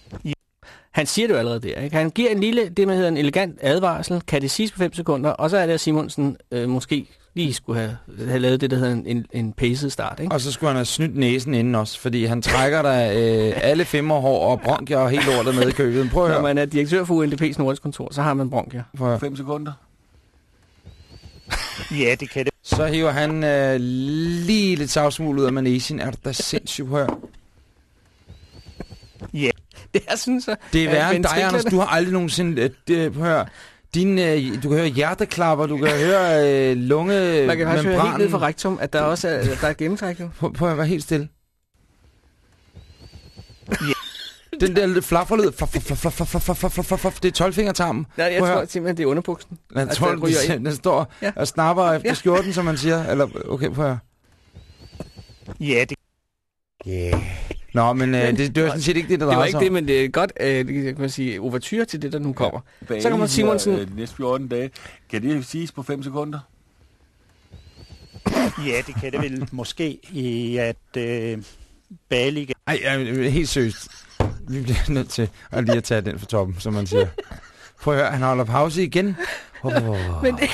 Han siger det jo allerede der. Ikke? Han giver en lille, det man hedder en elegant advarsel. Kan det siges på 5 sekunder? Og så er det, at Simonsen øh, måske lige skulle have, have lavet det, der hedder en, en, en paced start. Ikke? Og så skulle han have snydt næsen inden også, fordi han trækker der øh, alle femmerhår og bronkier og helt lortet med i købet. Prøv at Når høre. man er direktør for UNDP's nordisk kontor, så har man bronkier. Prøv at høre. 5 sekunder? Ja, det kan det. Så hiver han øh, lige lidt savsmul ud af manesien. Er du da sindssygt her? Ja. det er sådan så... Det er øh, værre end dig, Anders. Du har aldrig nogensinde... Øh, hør, din, øh, du kan høre hjerteklapper, du kan høre øh, lunge... Man kan faktisk høre helt ned fra rektum, at der også er, der er gennemtræk jo. Prøv, prøv at være helt stille. Yeah. Den der flafferlyd, det er 12 fingertarmen. Nej, jeg tror simpelthen, det er underbuksen. Den, altså, tror, den, står og snapper efter ja. skjorten, som man siger. Eller, okay, prøv at høre. Ja, det... Yeah. Nå, men øh, det, det var sådan set ikke det, der Det var ikke det, men det er godt, øh, det kan man sige, overtyre til det, der nu kommer. Bali Så kommer Simonsen... Øh, de næste 14 dage. Kan det siges på 5 sekunder? Ja, det kan det vel måske i at øh, Bali... Ej, ej, helt seriøst. Vi bliver nødt til at lige at tage den fra toppen, som man siger. Prøv at høre, han holder pause igen. Oh, Men det,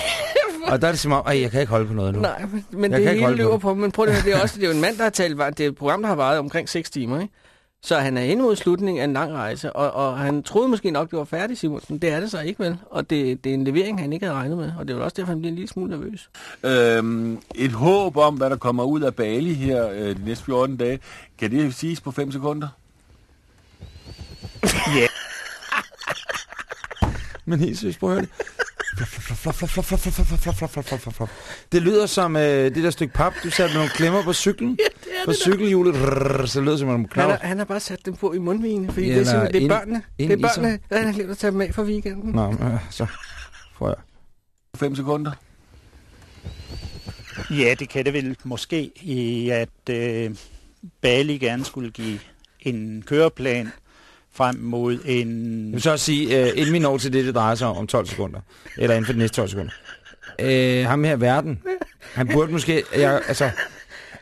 og der er det som om, ej, jeg kan ikke holde på noget nu. nej, men, men Jeg det hele holde på på. Men prøv at høre, det er, også, det er jo en mand, der har talt, det er et program, der har varet omkring 6 timer, ikke? Så han er hen mod slutningen af en lang rejse, og, og han troede måske nok, det var færdigt, Simonsen. Det er det så ikke, vel? Og det, det er en levering, han ikke havde regnet med, og det er også derfor, han bliver en lille smule nervøs. Øhm, et håb om, hvad der kommer ud af Bali her øh, de næste 14 dage. Kan det siges på 5 sekunder? Ja, Men seriøst, prøv at høre det. Det lyder som øh, det der stykke pap, du satte med nogle klemmer på cyklen. på cykelhjulet. Så lyder det som om Han knap. har, han har bare sat dem på i mundvigene, fordi det er simpelthen det er ind- børnene. ind Det er børnene, der han har glemt at tage dem af for weekenden. Nå, øh, så får jeg. 5 sekunder? ja, det kan det vel måske i at øh, Bali gerne skulle give en køreplan frem mod en... Jeg vil så også sige, øh, inden vi når til det, det drejer sig om, om 12 sekunder, eller inden for de næste 12 sekunder. Øh, ham her, verden, han burde måske, jeg, altså,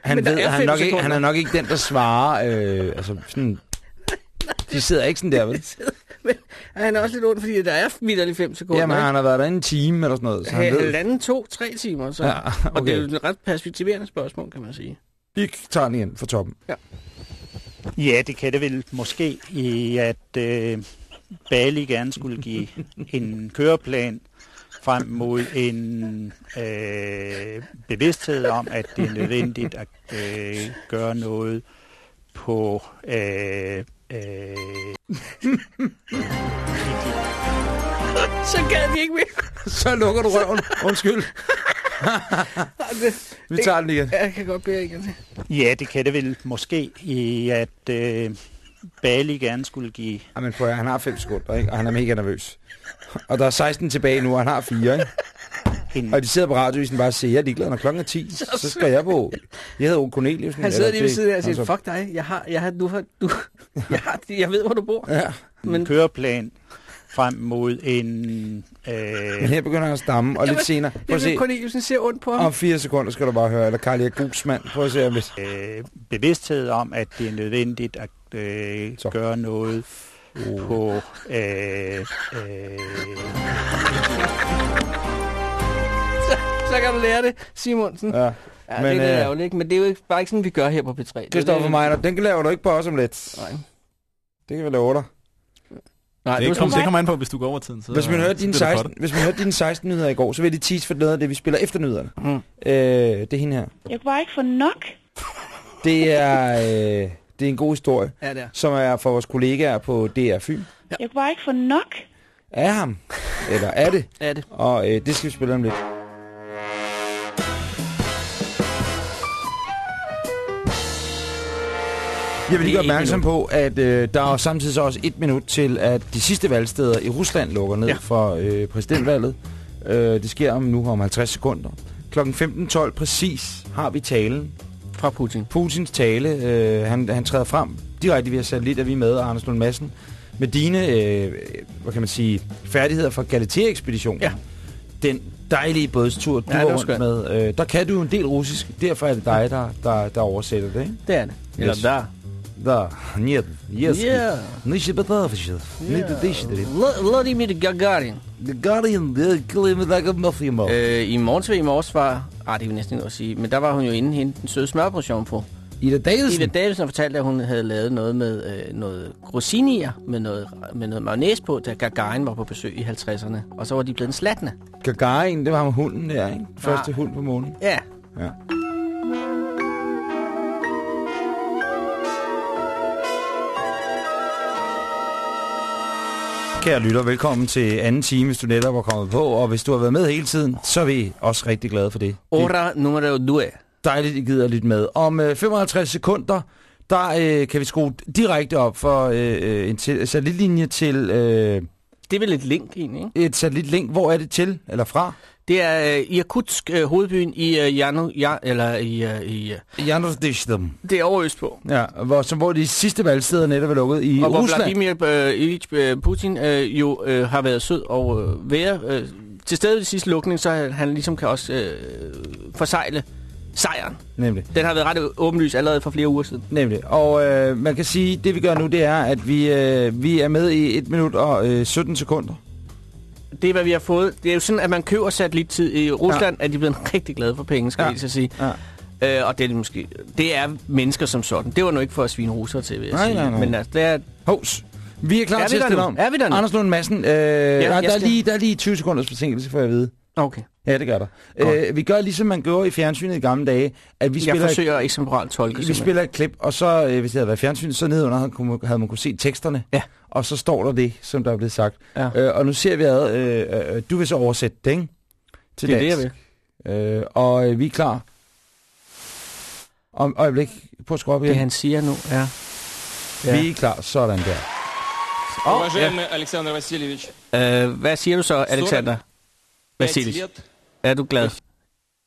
han ved, er han, nok ikke, han er nok ikke den, der svarer, øh, altså sådan, de sidder ikke sådan der, vel? Men han er også lidt ondt, fordi der er vidderligt 5 sekunder. Jamen, ikke? han har været der en time eller sådan noget, så han ved, Halvanden, to, tre timer. Så. Ja, Og det er okay. jo et ret perspektiverende spørgsmål, kan man sige. vi tager den igen fra toppen. Ja, det kan det vel måske i at øh, Bali gerne skulle give en køreplan frem mod en øh, bevidsthed om, at det er nødvendigt at øh, gøre noget på øh, øh, Så gad de ikke mere. Så lukker du røven. Undskyld. vi tager den igen. Jeg kan godt bære igen. ja, det kan det vel måske i at øh, Bali gerne skulle give Jamen, prøv han har 5 sekunder, ikke? og han er mega nervøs. Og der er 16 tilbage nu, og han har 4, ikke? en Og de sidder på radioisen bare og siger, jeg er ligeglad, når klokken er 10, så skal jeg på. Jeg hedder Ole Corneliusen. Han sidder lige ved siden af og siger, altså, fuck dig, jeg har, jeg har, du har, du, jeg har, jeg ved, hvor du bor. Ja, en Men- køreplan frem mod en men øh, her begynder han at stamme, og lidt senere. Prøv Det at se, Corneliusen ser ondt på ham. om 4 sekunder skal du bare høre, eller Karl Erik Gugsmand. Prøv at se om lidt. øh, bevidsthed om, at det er nødvendigt at øh, Så. gøre noget på øh, øh, Så, så kan du lære det, Simonsen. Ja, Ja. men, men, det er øh, lidt ærgerligt, ikke? Men det er jo ikke, bare ikke sådan, vi gør her på P3. Det er Christoffer det- Meiner, den laver du ikke på os om lidt. Nej. Det kan vi love dig. Nej, Det det kommer, det kommer an på, hvis du går over tiden. Så, Hvis man hørte dine bliver det 16, hvis man hørte dine 16 nyheder i går, så vil de tease for noget af det, vi spiller efter nyhederne. Mm. Øh, det er hende her. Jeg kunne bare ikke få nok. Det er, øh, det er en god historie, Ja, det er. som er for vores kollegaer på DR Fyn. Jeg kunne bare ikke få nok. Er ham. Eller er det? Er det. Og øh, det skal vi spille om lidt. Jeg vil lige gøre er opmærksom på, at øh, der er samtidig så også et minut til, at de sidste valgsteder i Rusland lukker ned Ja. for øh, præsidentvalget. Øh, det sker om nu om 50 sekunder. Klokken 15.12 præcis har vi talen. Fra Putin. Putins tale. Øh, han, han træder frem direkte via satellit, er vi med, Anders Lund Madsen. Med dine, øh, hvad kan man sige, færdigheder fra Galatea-ekspeditionen. Ja. Den dejlige bådstur, du Ja, var rundt med. Øh, der kan du en del russisk. Derfor er det dig, der, der, der oversætter det, ikke? Det er det. Eller Yes. der. Да, нет, если... Yeah. Нынче Батавичев, не тысячи Vla- Vladimir Gagarin. The Guardian, the killing me like a muffin mouth. Øh, I morgen i morges var... Ah, det er vi næsten ikke at sige. Men der var hun jo inde hende, den søde smørportion på. Ida Davidsen. Ida Davidsen fortalte, at hun havde lavet noget med øh, noget grosinier, med noget, med noget mayonnaise på, da Gagarin var på besøg i 50'erne. Og så var de blevet slattende. Gagarin, det var ham hunden der, ikke? Første Ah. hund på månen. Ja, Ja. Kære lytter, velkommen til anden time, hvis du netop var kommet på. Og hvis du har været med hele tiden, så er vi også rigtig glade for det. Ora numero due. dejligt, I gider lytte med. Om øh, 55 sekunder, der øh, kan vi skrue direkte op for øh, øh, en satellitlinje til øh, Det er vel et link egentlig, ikke? et satellitlink. Hvor er det til, eller fra? Det er øh, Irkutsk, øh, hovedbyen i øh, Janu, ja, eller i, øh, i øh, Janusdishdom. det er over østpå. Ja, hvor, som, hvor de sidste valgsteder netop er lukket i og hvor Rusland. Vladimir øh, Ilyich øh, Putin øh, jo øh, har været sød og øh, være øh, til stede ved sidste lukning, så han, ligesom kan også øh, forsejle sejren. Nemlig. Den har været ret åbenlys allerede for flere uger siden. Nemlig. Og øh, man kan sige, det vi gør nu, det er, at vi, øh, vi er med i 1 minut og øh, 17 sekunder. Det er, hvad vi har fået. Det er jo sådan, at man køber satellittid i Rusland, ja. er de blevet rigtig glade for penge, skal Ja. jeg så sige. Ja. Øh, og det er, det måske, det er mennesker som sådan. Det var nu ikke for at svine russer til, vil jeg Nej, sige. nej, nej. Men altså, det er, Hovs. Vi er klar Er til at stille om. Er vi der nu? Anders Lund Madsen, øh, ja, jeg der, er lige, der er lige 20 sekunders forsinkelse, får jeg at vide. okay. Ja, det gør der. Øh, vi gør ligesom man gjorde i fjernsynet i gamle dage, at vi Jeg spiller, forsøger eksemploralt tolke. vi simpelthen. spiller et klip, og så, øh, hvis det havde været fjernsyn, så nedenunder havde, kunne- havde man kunne se teksterne. Ja. Og så står der det, som der er blevet sagt. Ja. Øh, og nu ser vi ad, øh, øh, du vil så oversætte det, ikke? Til Det er det, jeg dansk. Øh, og øh, vi er klar. Om øjeblik, på at skrue op Det igen. han siger nu er... Vi er klar, sådan der. Åh, Уважаемый Александр Васильевич, ja. øh, hvad siger du så, Alexander? 5 Vasilis? лет Er du glad?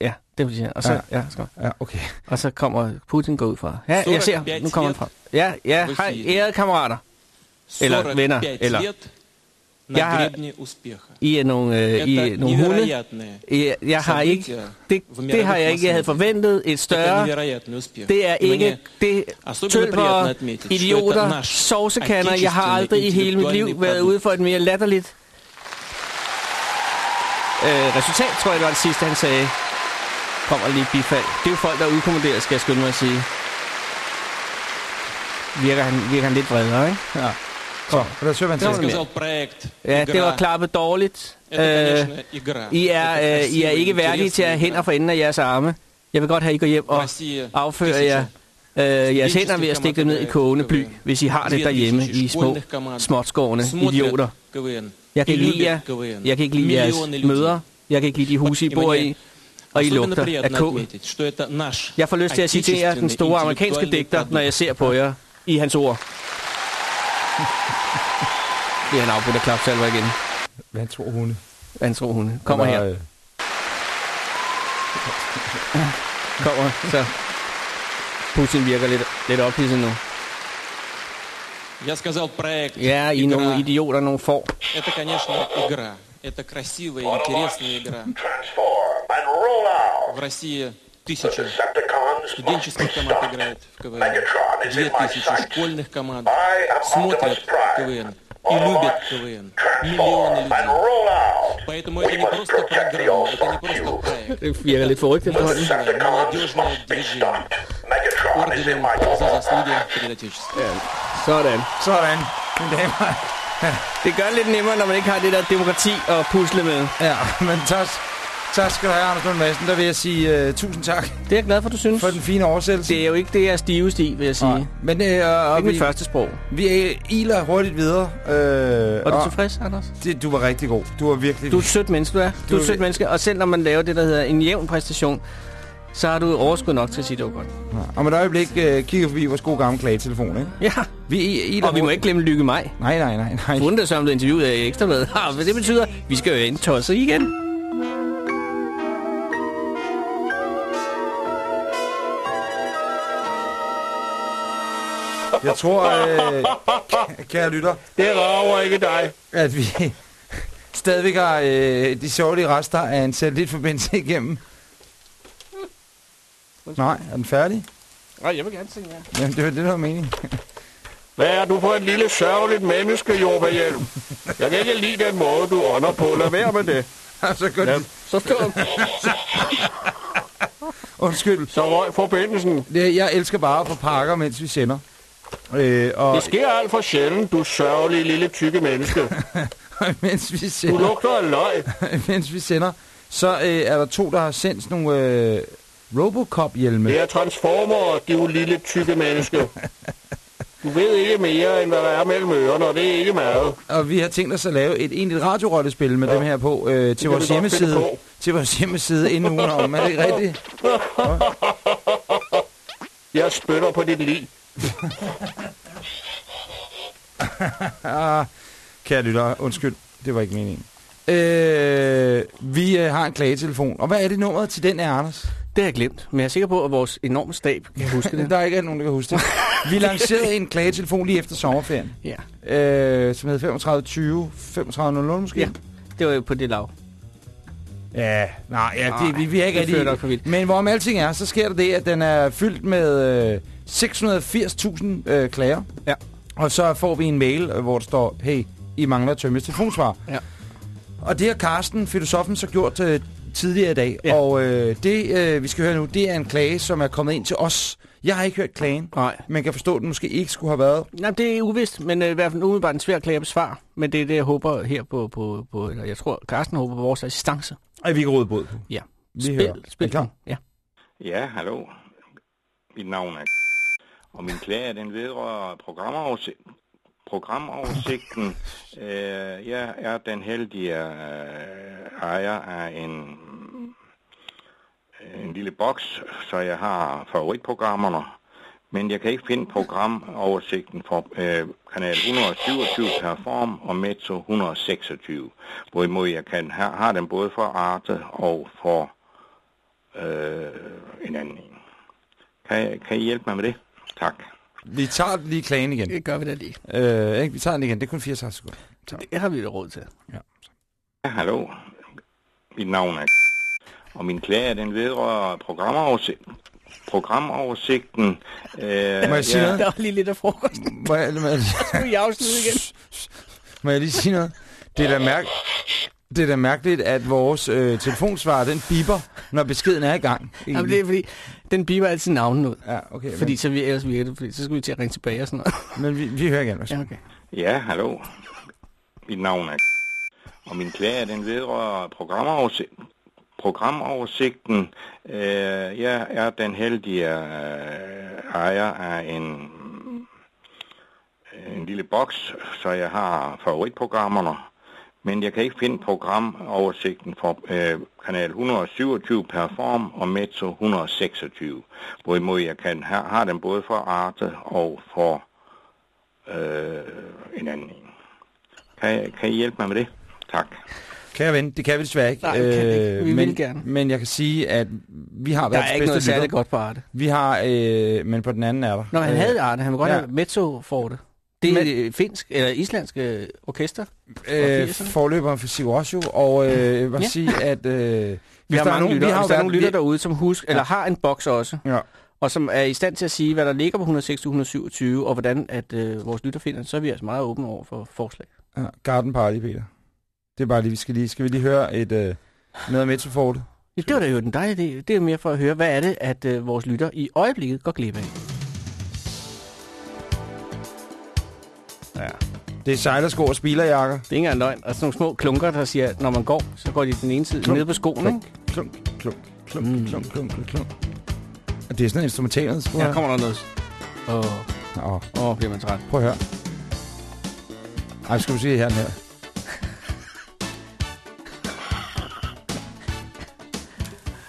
Ja, det vil jeg. Og så, ja, ja, skal. ja, okay. Og så kommer Putin går ud fra. Ja, jeg ser, nu kommer han fra. Ja, ja, hej, ærede kammerater. Eller venner, eller... Jeg har, I er nogle, øh, I er nogle hunde. I, jeg har ikke, det, det har jeg ikke. Havde forventet et større. Det er ikke det tølper, idioter, sovsekander. Jeg har aldrig i hele mit liv været ude for et mere latterligt øh, resultat, tror jeg, det var det sidste, han sagde. Kommer lige bifald. Det er jo folk, der er skal jeg skynde mig at sige. Virker han, virker han lidt vredere, ikke? Ja. Kom, der søger man til. Ja, det var klappet dårligt. Øh, I, er, øh, I er ikke værdige til at hænder for enden af jeres arme. Jeg vil godt have, at I går hjem og afføre jer øh, jeres hænder ved at stikke dem ned i kogende bly, hvis I har det derhjemme i små småtskårende idioter. Jeg kan, ikke lide, jer, jeg kan ikke lide jeres møder. Jeg kan ikke lide de huse, I bor i. Og I lugter af kål. Jeg får lyst til at citere den store amerikanske digter, når jeg ser på jer i hans ord. Det er en afbrudt af klapsalver igen. Hvad tror hun? Hvad tror hun? Kommer her. Øh... Kommer, så. Putin virker lidt, lidt ophidset nu. Jeg skal så projekt. Ja, I er nogle idioter, nogle får. Это, конечно, игра. Это красивая, интересная игра. В России тысяча студенческих команд играет в КВН. Две тысячи школьных команд смотрят КВН и любят КВН. Миллионы людей. Поэтому это не просто программа, это не просто проект. Det efterhånden. Массовое молодежное движение. Орденом за заслуги перед Отечеством. Sådan. Sådan. Mine Det gør det lidt nemmere, når man ikke har det der demokrati at pusle med. Ja, men tak, tak skal du have, Anders Lund Madsen. Der vil jeg sige uh, tusind tak Det er jeg glad for, du synes. for den fine oversættelse. Det er jo ikke det, jeg er stivest i, vil jeg sige. Nej, Men Det er og ikke vi, mit første sprog. vi øh, iler hurtigt videre. Uh, Var du tilfreds, Anders? Det, du var rigtig god. Du var virkelig... Du er et sødt menneske, du er. Du er Du- et sødt menneske, og selv når man laver det, der hedder en jævn præstation, så har du overskud nok til at sige, det var godt. Om et øjeblik uh, kigger forbi vores gode gamle klagetelefon, ikke? Ja, Vi iler og vi må ikke glemme Lykke mig. Nej, nej, nej, nej. Hun der så om du interviewet af ekstra med. Ja, det betyder, at vi skal jo ind tosset igen. Jeg tror, øh, kære lytter, Det rager ikke dig. at vi stadigvæk har øh, de sørgelige rester af en satellitforbindelse igennem. Nej, er den færdig? Nej, jeg vil gerne se jer. Jamen, det var det, der var meningen. Hvad er du for et lille sørgeligt menneske, Jorba Hjelm? Jeg kan ikke lide den måde, du ånder på. Lad være med det. så godt. Ja. Så stå. Undskyld. Så røg forbindelsen. Det, jeg elsker bare at få pakker, mens vi sender. Øh, og Det sker alt for sjældent, du sørgelige lille tykke menneske. mens vi Du sender, lugter af løg. mens vi sender, så øh, er der to, der har sendt nogle, øh, Robocop-hjelme. Det er Transformer, du lille tykke menneske. Du ved ikke mere, end hvad der er mellem ørerne, og det er ikke meget. Og vi har tænkt os at lave et egentligt radiorollespil med ja. dem her på øh, til vores hjemmeside. Til vores hjemmeside inden ugen om. Er det ikke rigtigt? Jeg spytter på dit liv. ah, kære lytter, undskyld. Det var ikke meningen. Øh, vi øh, har en klagetelefon. Og hvad er det nummeret til den er, Anders? Det har jeg glemt, men jeg er sikker på, at vores enorme stab kan huske det. Der er ikke nogen, der kan huske det. Vi lancerede en klagetelefon lige efter sommerferien. Ja. Øh, som hed 3520 3500 måske? Ja, det var jo på det lav. Ja, nej, ja, det, vi, vi er ikke rigtig... Men hvorom alting er, så sker der det, at den er fyldt med øh, 680.000 øh, klager. Ja. Og så får vi en mail, øh, hvor der står, hey, I mangler at tømme telefonsvar. Ja. Og det har Carsten, filosofen, så gjort øh, tidligere i dag. Ja. Og øh, det, øh, vi skal høre nu, det er en klage, som er kommet ind til os. Jeg har ikke hørt klagen, Nej. men kan forstå, at den måske ikke skulle have været. Nej, det er uvist, men øh, i hvert fald umiddelbart en svær klage at besvare. Men det er det, jeg håber her på, på, på eller jeg tror, Carsten håber på vores assistance. At vi kan råde båd på. Ja. Vi Spil, hører. Er spil klar? Ja. Ja, hallo. Mit navn er... Og min klage, den vedrører programoversigt, programoversigten. Øh, jeg er den heldige øh, ejer af en, en lille boks, så jeg har favoritprogrammerne. Men jeg kan ikke finde programoversigten for øh, kanal 127 Perform og Metro 126. Hvorimod jeg kan ha, har den både for Arte og for øh, en anden en. Kan, kan I hjælpe mig med det? Tak. Vi tager lige klagen igen. Det gør vi da lige. Øh, ikke? Vi tager den igen. Det er kun 34 sekunder. Det har vi da råd til. Ja. Ja, hallo. Mit navn er... Og min klage, den vedrører programoversigten. Programoversigten. Øh, Må jeg sige noget? Der var lige lidt af frokost. Må jeg, må jeg, Skulle I afslutte igen? må jeg lige sige noget? Det er da, mærk, det er da mærkeligt, at vores øh, telefonsvarer, den biber, når beskeden er i gang. Jamen, det er fordi, den biber altid navnen ud. Ja, okay. Fordi så vi ellers virker det, fordi så skal vi til at ringe tilbage og sådan noget. Men vi, vi hører igen. Ja, okay. Ja, hallo. Mit navn er... Og min klage, den vedrører programoversigten. Programoversigten. Øh, jeg er den heldige øh, ejer af en, øh, en lille boks, så jeg har favoritprogrammerne. Men jeg kan ikke finde programoversigten for øh, kanal 127 Perform og Metro 126. Hvorimod jeg kan ha, har den både for Arte og for øh, en anden en. Kan, kan I hjælpe mig med det? Tak. Kære ven, det kan vi desværre ikke. Nej, vi kan det ikke. Vi men, vil gerne. Men jeg kan sige, at vi har Der været er ikke noget særligt godt på Arte. Vi har, øh, men på den anden er der. Nå, han Øh, havde Arte. Han vil godt ja. have Mezzo for det. Det er finsk, eller islandsk øh, orkester. Øh, 80'erne. forløberen for Sigurosho, og øh, jeg vil Ja. sige, at... Øh, Vi har mange lyttere, vi har hvis der er nogle lyttere vi- derude, som husk, eller har en boks også, Ja. og som er i stand til at sige, hvad der ligger på 106-127, og hvordan at øh, vores lytter finder så er vi altså meget åbne over for forslag. Ja, Garden Party, Peter. Det er bare lige, vi skal lige, skal vi lige høre et, øh, noget af Metrofortet? Ja, det var da jo den dejlige idé. Det er mere for at høre, hvad er det, at øh, vores lytter i øjeblikket går glip af. Ja. Det er sejlersko og spilerjakker. Det er ikke engang løgn. Og sådan nogle små klunker, der siger, at når man går, så går de den ene side Klunk, ned på skoen, klunk, ikke? Klunk, klunk, klunk, mm. klunk, klunk, klunk, klunk. Og det er sådan instrumenteret, tror jeg. kommer der noget. Åh, Åh, åh, bliver man træt. prøv at høre. Ej, skal du se her, her.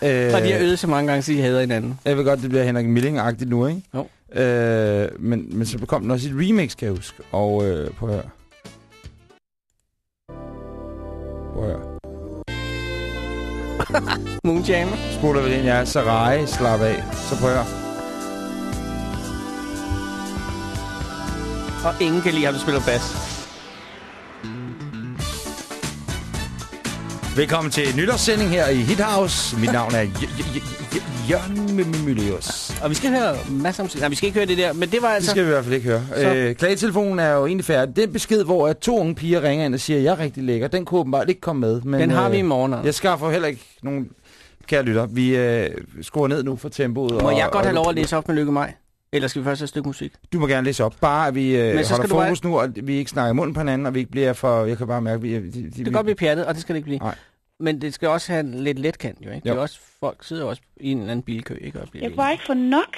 Øh, Og de har øvet så mange gange, så de hader hinanden. Jeg ved godt, det bliver Henrik Milling-agtigt nu, ikke? Jo. Øh, men, men så kom den også et remix, kan jeg huske. Og øh, prøv at høre. Prøv at høre. Moonjammer. Spoler vi ind, er Sarai, slap af. Så prøv at høre. Og ingen kan lide ham, der spiller bas. Velkommen til nytårssending her i Hit House. Mit navn er Jørgen Mylius. Og vi skal høre masser om... Nej, vi skal ikke høre det der, men det var Det altså... skal vi i hvert fald ikke høre. Øh, klagetelefonen er jo egentlig færdig. Den besked, hvor at to unge piger ringer ind og siger, at jeg er rigtig lækker, den kunne åbenbart ikke komme med. Men, Den har vi i øh, morgen. Jeg skaffer heller ikke nogen... Kære lytter, vi øh, skruer ned nu for tempoet. Må og, jeg godt og- have lov at læse op med Lykke Maj? Eller skal vi først have et stykke musik? Du må gerne læse op. Bare at vi øh, holder fokus nu, og vi ikke snakker i munden på hinanden, og vi ikke bliver for... Jeg kan bare mærke, at vi... De, de, Det kan godt blive pjattet, og det skal det ikke blive. Nej. men det skal også have en lidt let kant, jo, ikke? Det er Jo. også, folk sidder også i en eller anden bilkø, ikke? Og bliver Jeg kunne bare ikke få nok.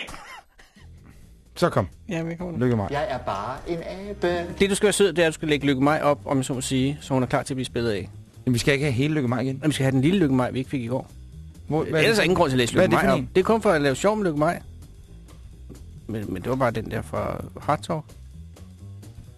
Så kom. Ja, men kommer Lykke mig. Jeg er bare en abe. Det, du skal være sød, det er, at du skal lægge Lykke mig op, om jeg så må sige, så hun er klar til at blive spillet af. Men vi skal ikke have hele Lykke mig igen. Men vi skal have den lille Lykke mig, vi ikke fik i går. Hvor, Hvad Ellers er ingen grund til at læse Lykke mig op. Det er kun for at lave sjov med Lykke mig. Men, men det var bare den der fra Hardtalk.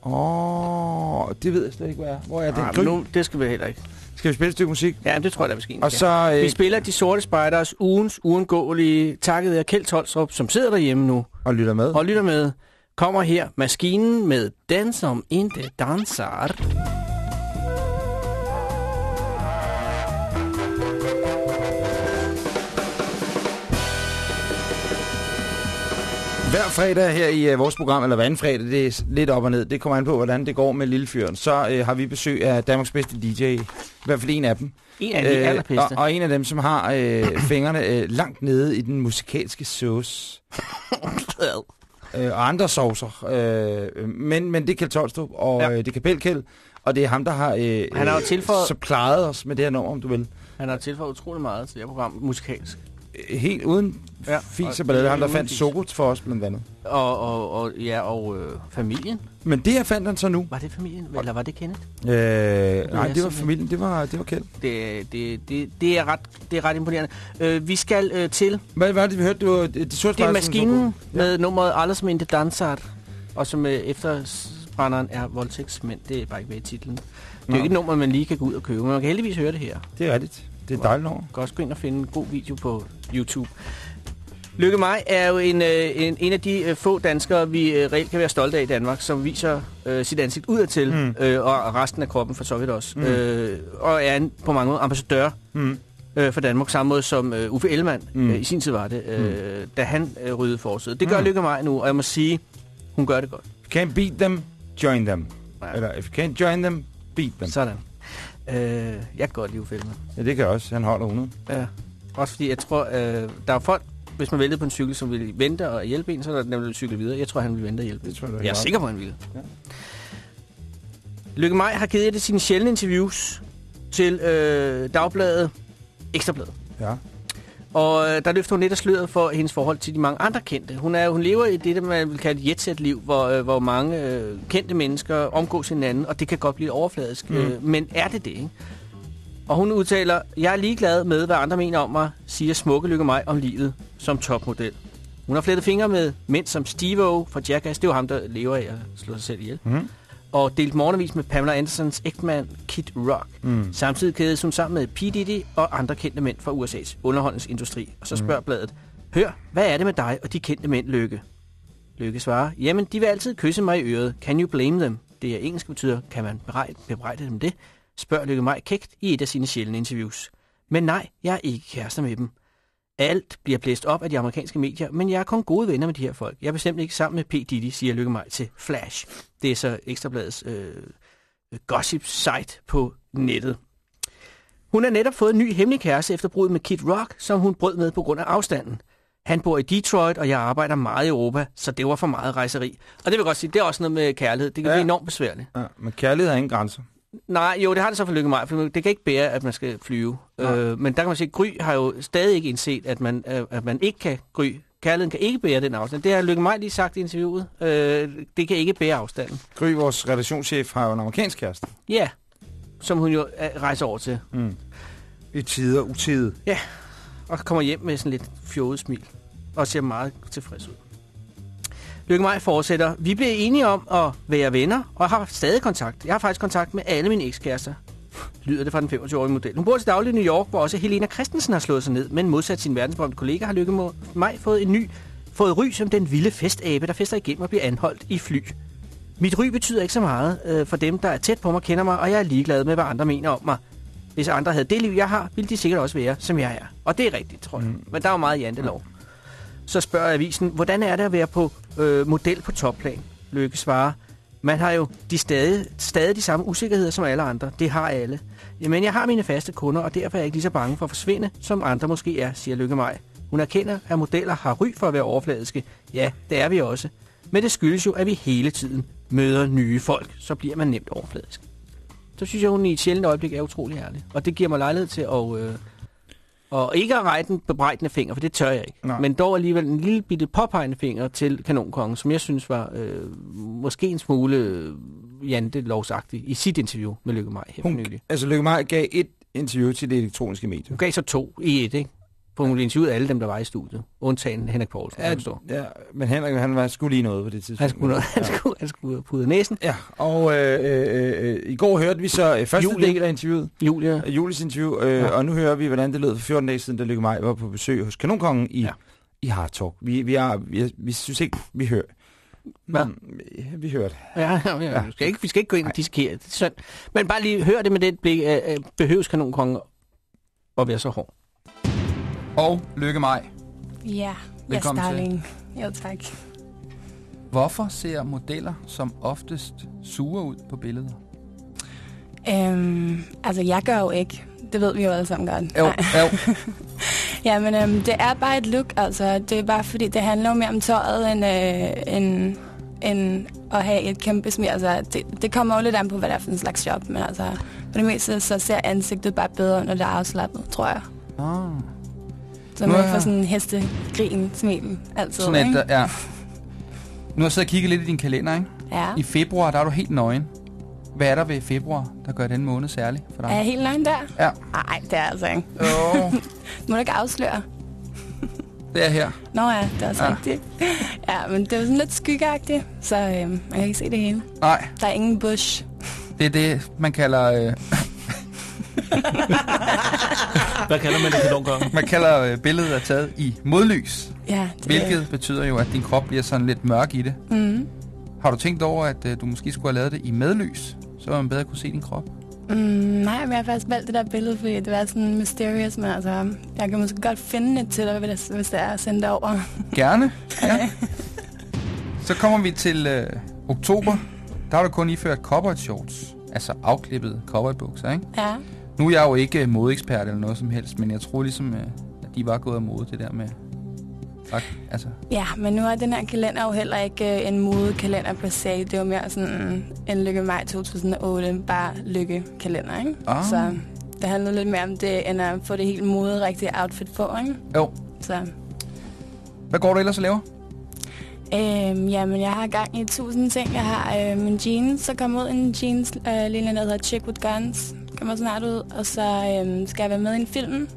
Åh, oh, det ved jeg slet ikke, hvad er. Hvor er den? Ah, nu, det skal vi heller ikke. Skal vi spille et stykke musik? Ja, det tror jeg, er måske. Og så... Øh, Vi spiller De Sorte Spejders ugens uundgåelige takket af Kjeld Tolstrup, som sidder derhjemme nu og lytter med. og lytter med. Kommer her maskinen med Den som inte dansar. Hver fredag her i uh, vores program, eller hver fredag, det er lidt op og ned. Det kommer an på, hvordan det går med Lillefyren. Så uh, har vi besøg af Danmarks bedste DJ. I hvert fald en af dem. En af de Øh, allerbedste. Og, og en af dem, som har uh, fingrene uh, langt nede i den musikalske sauce. uh, og andre saucer. Uh, men, men det er Kjeld Tolstrup, og Ja. ja. det er Kapelkjeld. Og det er ham, der har, uh, Han har jo øh, tilføjet- suppliet os med det her nummer, om du vil. Han har tilføjet utrolig meget til det her program, musikalsk. Helt uden Ja, fis og- ballade. Ham, der fandt. Sokot for os, blandt andet. Og, og, og, ja, og øh, familien. Men det her fandt han så nu. Var det familien, eller var det Kenneth? Øh, nej, det var familien. Det var, det var Kjeld. Det, det, det, det, er, ret, det er ret imponerende. Øh, vi skal øh, til... Hvad var det, vi hørte? Det var de sorte Det er maskinen med nummeret Alles som inte dansar, og som øh, efterbrænderen er voldtægtsmænd. Det er bare ikke med i titlen. Det er jo ikke et nummer, man lige kan gå ud og købe, men man kan heldigvis høre det her. Det er rigtigt. Det er dejligt. Du kan også gå ind og finde en god video på YouTube. Lykke mig er jo en, øh, en, en af de øh, få danskere, vi øh, reelt kan være stolte af i Danmark, som viser øh, sit ansigt udadtil, Mm. mm. øh, og resten af kroppen for så vidt også. Mm. Øh, og er en, på mange måder ambassadør Mm. øh, for Danmark, samme måde som øh, Uffe Ellemann Mm. øh, i sin tid var det, øh, da han øh, ryddede forsøget. Det gør Mm. Lykke mig nu, og jeg må sige, hun gør det godt. Can't beat them, join them. Ja. Eller, if you can't join them, beat them. Sådan. Øh, jeg kan godt lide Uffe Ellemann. Ja, det kan jeg også. Han holder 100. Ja. Også fordi jeg tror, øh, der er folk, hvis man væltede på en cykel, som ville vente og hjælpe en, så er der nemlig cykle videre. Jeg tror, han vil vente og hjælpe. Det tror jeg, jeg er sikker på, at han vil. Ja. Lykke Maj har givet et af sine sjældne interviews til øh, Dagbladet Ekstrabladet. Ja. Og øh, der løfter hun lidt af sløret for hendes forhold til de mange andre kendte. Hun, er, hun lever i det, man vil kalde et jetset-liv, hvor, øh, hvor mange øh, kendte mennesker omgås hinanden, og det kan godt blive overfladisk. Mm. Øh, men er det det, ikke? Og hun udtaler, jeg er ligeglad med, hvad andre mener om mig, siger smukke lykke mig om livet som topmodel. Hun har flettet fingre med mænd som Steve-O fra Jackass, det er jo ham, der lever af at slå sig selv ihjel. Mm. Og delt morgenvis med Pamela Andersons ægtemand Kid Rock. Mm. Samtidig kædes hun sammen med P. Diddy og andre kendte mænd fra USA's underholdningsindustri. Og så Mm. spørger bladet, hør, hvad er det med dig og de kendte mænd, Lykke? Lykke svarer, jamen, de vil altid kysse mig i øret. Can you blame them? Det er engelsk betyder, kan man bebrejde, bebrejde dem det? Spørger Lykke mig kægt i et af sine sjældne interviews. Men nej, jeg er ikke kærester med dem. Alt bliver blæst op af de amerikanske medier, men jeg er kun gode venner med de her folk. Jeg er bestemt ikke sammen med P. Diddy, siger Lykke mig til Flash. Det er så Ekstrabladets øh, gossip-site på nettet. Hun har netop fået en ny hemmelig kæreste efter bruddet med Kid Rock, som hun brød med på grund af afstanden. Han bor i Detroit, og jeg arbejder meget i Europa, så det var for meget rejseri. Og det vil jeg godt sige, det er også noget med kærlighed. Det kan Ja. blive enormt besværligt. Ja, men kærlighed har ingen grænser. Nej, jo, det har det så for lykke mig, for det kan ikke bære, at man skal flyve. Nej. Øh, men der kan man sige, at Gry har jo stadig ikke indset, at man, øh, at man ikke kan Gry. Kærligheden kan ikke bære den afstand. Det har Lykke mig lige sagt i interviewet. Øh, det kan ikke bære afstanden. Gry, vores redaktionschef, har jo en amerikansk kæreste. Ja, som hun jo øh, rejser over til. Mm. I tider utide. Ja, og kommer hjem med sådan lidt fjollet smil. Og ser meget tilfreds ud. Lykke mig fortsætter. Vi blev enige om at være venner, og har stadig kontakt. Jeg har faktisk kontakt med alle mine ekskærester. Lyder det fra den 25-årige model. Hun bor til daglig i New York, hvor også Helena Christensen har slået sig ned, men modsat sin verdensberømte kollega har Lykke mig fået en ny fået ry som den vilde festabe, der fester igennem og bliver anholdt i fly. Mit ry betyder ikke så meget øh, for dem, der er tæt på mig, kender mig, og jeg er ligeglad med, hvad andre mener om mig. Hvis andre havde det liv, jeg har, ville de sikkert også være, som jeg er. Og det er rigtigt, tror jeg. Mm. Men der er jo meget jantelov. Så spørger avisen, hvordan er det at være på øh, model på topplan? Lykke svarer, man har jo de stadig, stadig de samme usikkerheder som alle andre. Det har alle. Jamen, jeg har mine faste kunder, og derfor er jeg ikke lige så bange for at forsvinde, som andre måske er, siger Lykke Maj. Hun erkender, at modeller har ry for at være overfladiske. Ja, det er vi også. Men det skyldes jo, at vi hele tiden møder nye folk. Så bliver man nemt overfladisk. Så synes jeg, hun i et sjældent øjeblik er utrolig ærlig. Og det giver mig lejlighed til at... Øh, og ikke at rette den bebrejdende finger, for det tør jeg ikke. Nej. Men dog alligevel en lille bitte påpegende finger til kanonkongen, som jeg synes var øh, måske en smule øh, Jante lovsagtig i sit interview med Lykke Maj her Hun, nylig. altså Lykke Maj gav et interview til det elektroniske medie. Hun gav så to i et, ikke? For hun interviewede alle dem, der var i studiet. Undtagen Henrik Poulsen, Ja, ja, forstår. ja, men Henrik, han var skulle lige noget på det tidspunkt. Han skulle, han skulle, han skulle pudre næsen. Ja, og øh, øh, øh, i går hørte vi så øh, første Julie. del af interviewet. Julia. Øh, Julies interview, øh, Ja. ja. og nu hører vi, hvordan det lød for 14 dage siden, da Lykke Maj var på besøg hos Kanonkongen i, ja. i Hard Talk. Vi, vi, er, vi, vi synes ikke, vi hører. Hvad? Mm, Vi hørte. Ja, ja, ja. Vi, skal ikke, vi skal ikke gå ind og. Det er synd. Men bare lige hør det med det blik. Øh, øh, behøves kanonkongen at være så hård? Og Lykke Maj. Ja, yes, Velkommen til. darling. Jo, tak. Hvorfor ser modeller som oftest sure ud på billeder? Øhm, altså, jeg gør jo ikke. Det ved vi jo alle sammen godt. Jo, jo. ja, men øhm, det er bare et look, altså. Det er bare fordi, det handler jo mere om tøjet, end, øh, end, end at have et kæmpe smil. Altså, det, det kommer jo lidt an på, hvad det er for en slags job, men altså, på det meste, så ser ansigtet bare bedre, når det er afslappet, tror jeg. Ah. Så Nu man ikke får jeg- sådan en hestegrin smil altid, Sådan ikke? ja. Nu har jeg siddet og kigget lidt i din kalender, ikke? Ja. I februar, der er du helt nøgen. Hvad er der ved februar, der gør den måned særlig for dig? Er jeg helt nøgen der? Ja. Nej, det er jeg altså ikke. Jo. Må du ikke afsløre? Det er her. Nå ja, det er også Ja. ja. rigtigt. Ja, men det er sådan lidt skyggeagtigt, så øhm, man kan ikke se det hele. Nej, Der er ingen bush. det er det, man kalder... Øh, Hvad kalder man det, kanonkongen? man kalder øh, billedet er taget i modlys. Ja, det Hvilket betyder jo, at din krop bliver sådan lidt mørk i det. Mm. Har du tænkt over, at øh, du måske skulle have lavet det i medlys? Så man bedre kunne se din krop. Mm, nej, men jeg har faktisk valgt det der billede, fordi det var sådan mysterious, men altså, jeg kan måske godt finde det til dig, hvis hvis det er at sende det over. Gerne. Ja. Så kommer vi til øh, oktober. Der har du kun iført cowboy shorts. Altså afklippede cowboybukser, ikke? Ja. Nu er jeg jo ikke øh, modeekspert eller noget som helst, men jeg tror ligesom, øh, at de var gået af mode, det der med... Ak- Altså, Ja, men nu er den her kalender jo heller ikke øh, en modekalender per se. Det er jo mere sådan en Lykke Maj 2008, bare Lykke-kalender, ikke? Ah. Så det handler lidt mere om det, end at få det helt moderigtige outfit på, ikke? jo. Så Hvad går du ellers og laver? Øhm, jamen, jeg har gang i tusind ting. Jeg har øh, min jeans, så kommer ud en jeans øh, linje, der hedder Chick with Guns. Kommer snart ud. Og så øh, skal jeg være med i en film,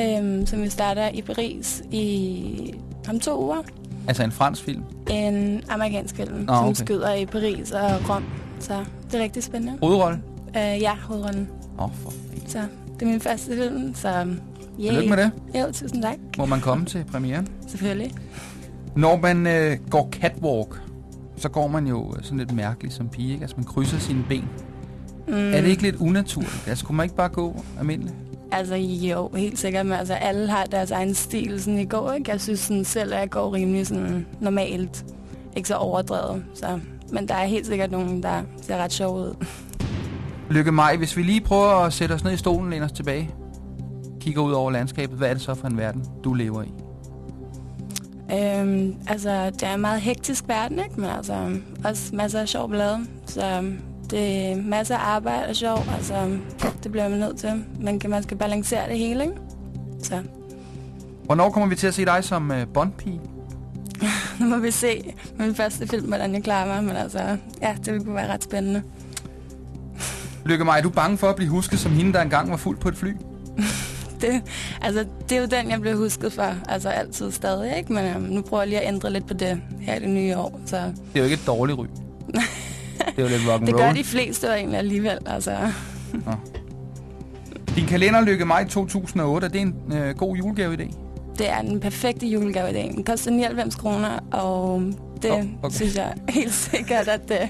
øh, som vi starter i Paris i om to uger. Altså en fransk film. En amerikansk film, Nå, som okay. skyder i Paris og Rom. Så det er rigtig spændende. Hovedrolle? Øh, ja, hovedrollen. Åh, oh, for Så det er min første film, så yeah. Tillykke med det. Jo, tusind tak. Må man komme til premieren? Selvfølgelig. Når man øh, går catwalk, så går man jo øh, sådan lidt mærkeligt som pige, ikke? Altså man krydser sine ben. Mm. Er det ikke lidt unaturligt? Altså kunne man ikke bare gå almindeligt? Altså jo, helt sikkert. Men altså, alle har deres egen stil sådan i går, ikke? Jeg synes sådan, selv, at jeg går rimelig sådan normalt. Ikke så overdrevet. Så. Men der er helt sikkert nogen, der ser ret sjov ud. Lykke mig, hvis vi lige prøver at sætte os ned i stolen, læne os tilbage, kigger ud over landskabet, hvad er det så for en verden, du lever i? Øhm, altså, det er en meget hektisk verden, ikke? Men altså, også masser af sjov blade. Så det er masser af arbejde og sjov. Altså, det bliver man nødt til. Man kan, man skal balancere det hele, ikke? Så Hvornår kommer vi til at se dig som øh, bondpige? nu må vi se min første film, hvordan jeg klarer mig. Men altså, ja, det kunne være ret spændende. Lykke mig, er du bange for at blive husket som hende, der engang var fuld på et fly? Det, altså, det er jo den, jeg bliver husket for. Altså altid stadig, ikke? Men øhm, nu prøver jeg lige at ændre lidt på det her i det nye år. Så Det er jo ikke et dårligt ry. Det er jo lidt rock det gør de fleste jo egentlig alligevel. Altså. Din kalender, Lykke mig 2008, er det en øh, god julegave i dag? Det er den perfekte julegave i dag. Den koster 99 kroner, og det Nå, oh, okay. synes jeg helt sikkert, at det...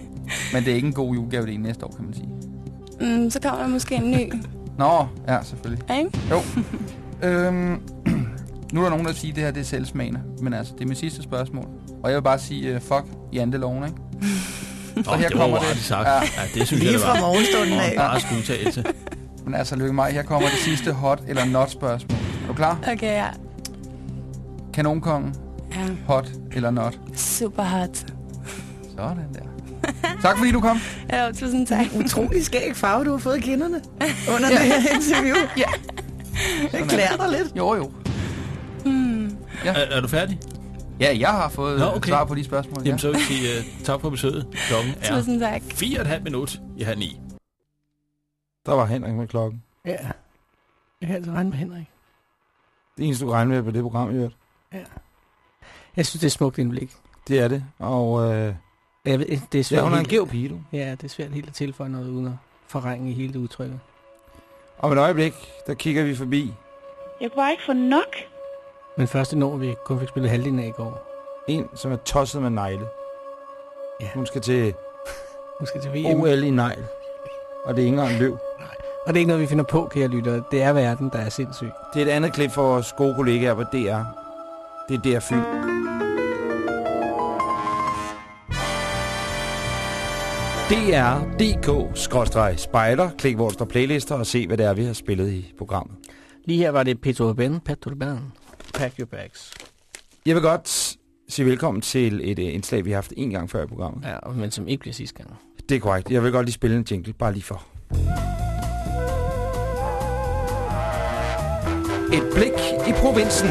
Men det er ikke en god julegave i dag næste år, kan man sige. Mm, så kommer der måske en ny, Nå, ja, selvfølgelig. ikke? Jo. øhm, nu er der nogen, der siger, at det her det er selvsmagende. Men altså, det er mit sidste spørgsmål. Og jeg vil bare sige, uh, fuck janteloven, ikke? Åh, det var ret sagt. Ja, det synes Lige jeg, det fra var. morgenstunden af. Og Bare skudtagelse. Men altså, lykke mig. Her kommer det sidste hot eller not spørgsmål. Er du klar? Okay, ja. Kanonkongen. Ja. Hot eller not? Super hot. Sådan der. Tak fordi du kom. Ja, tusind tak. Utrolig skæg farve, du har fået kinderne under Ja. det her interview. Ja. Jeg klæder dig lidt. Jo, jo. Hmm. Ja. Er, er du færdig? Ja, jeg har fået Nå, okay. svar på de spørgsmål. Jamen, ja. så vil jeg sige uh, tak for besøget. Klokken er Tusind tak. fire og et halvt minut i halv ni. Der var Henrik med klokken. Ja. Jeg kan altså regne med Henrik. Det eneste, du regner med på det program, i øvrigt. Ja. Jeg synes, det er smukt indblik. Det er det. Og øh, Jeg ved, det er svært ja, hun er en gæv pige, du. Ja, det er svært helt at tilføje noget uden at forrænge i hele det udtryk. Om et øjeblik, der kigger vi forbi Jeg kunne bare ikke få nok. Men første nummer, vi kun fik spillet halvdelen af i går. en, som er tosset med negle. Ja. Hun skal til Hun skal til VM. OL i negl. Og det er ikke engang løb. Og det er ikke noget, vi finder på, kære lytter. Det er verden, der er sindssyg. Det er et andet klip for vores gode kollegaer på DR. Det er DR Fyn. DR.dk-spejder. Klik hvor der playlister og se, hvad det er, vi har spillet i programmet. Lige her var det Petro Ben, Petro Ben. Pack your bags. Jeg vil godt sige velkommen til et uh, indslag, vi har haft en gang før i programmet. Ja, men som ikke bliver sidste gang. Det er korrekt. Jeg vil godt lige spille en jingle, bare lige for. Et blik i provinsen.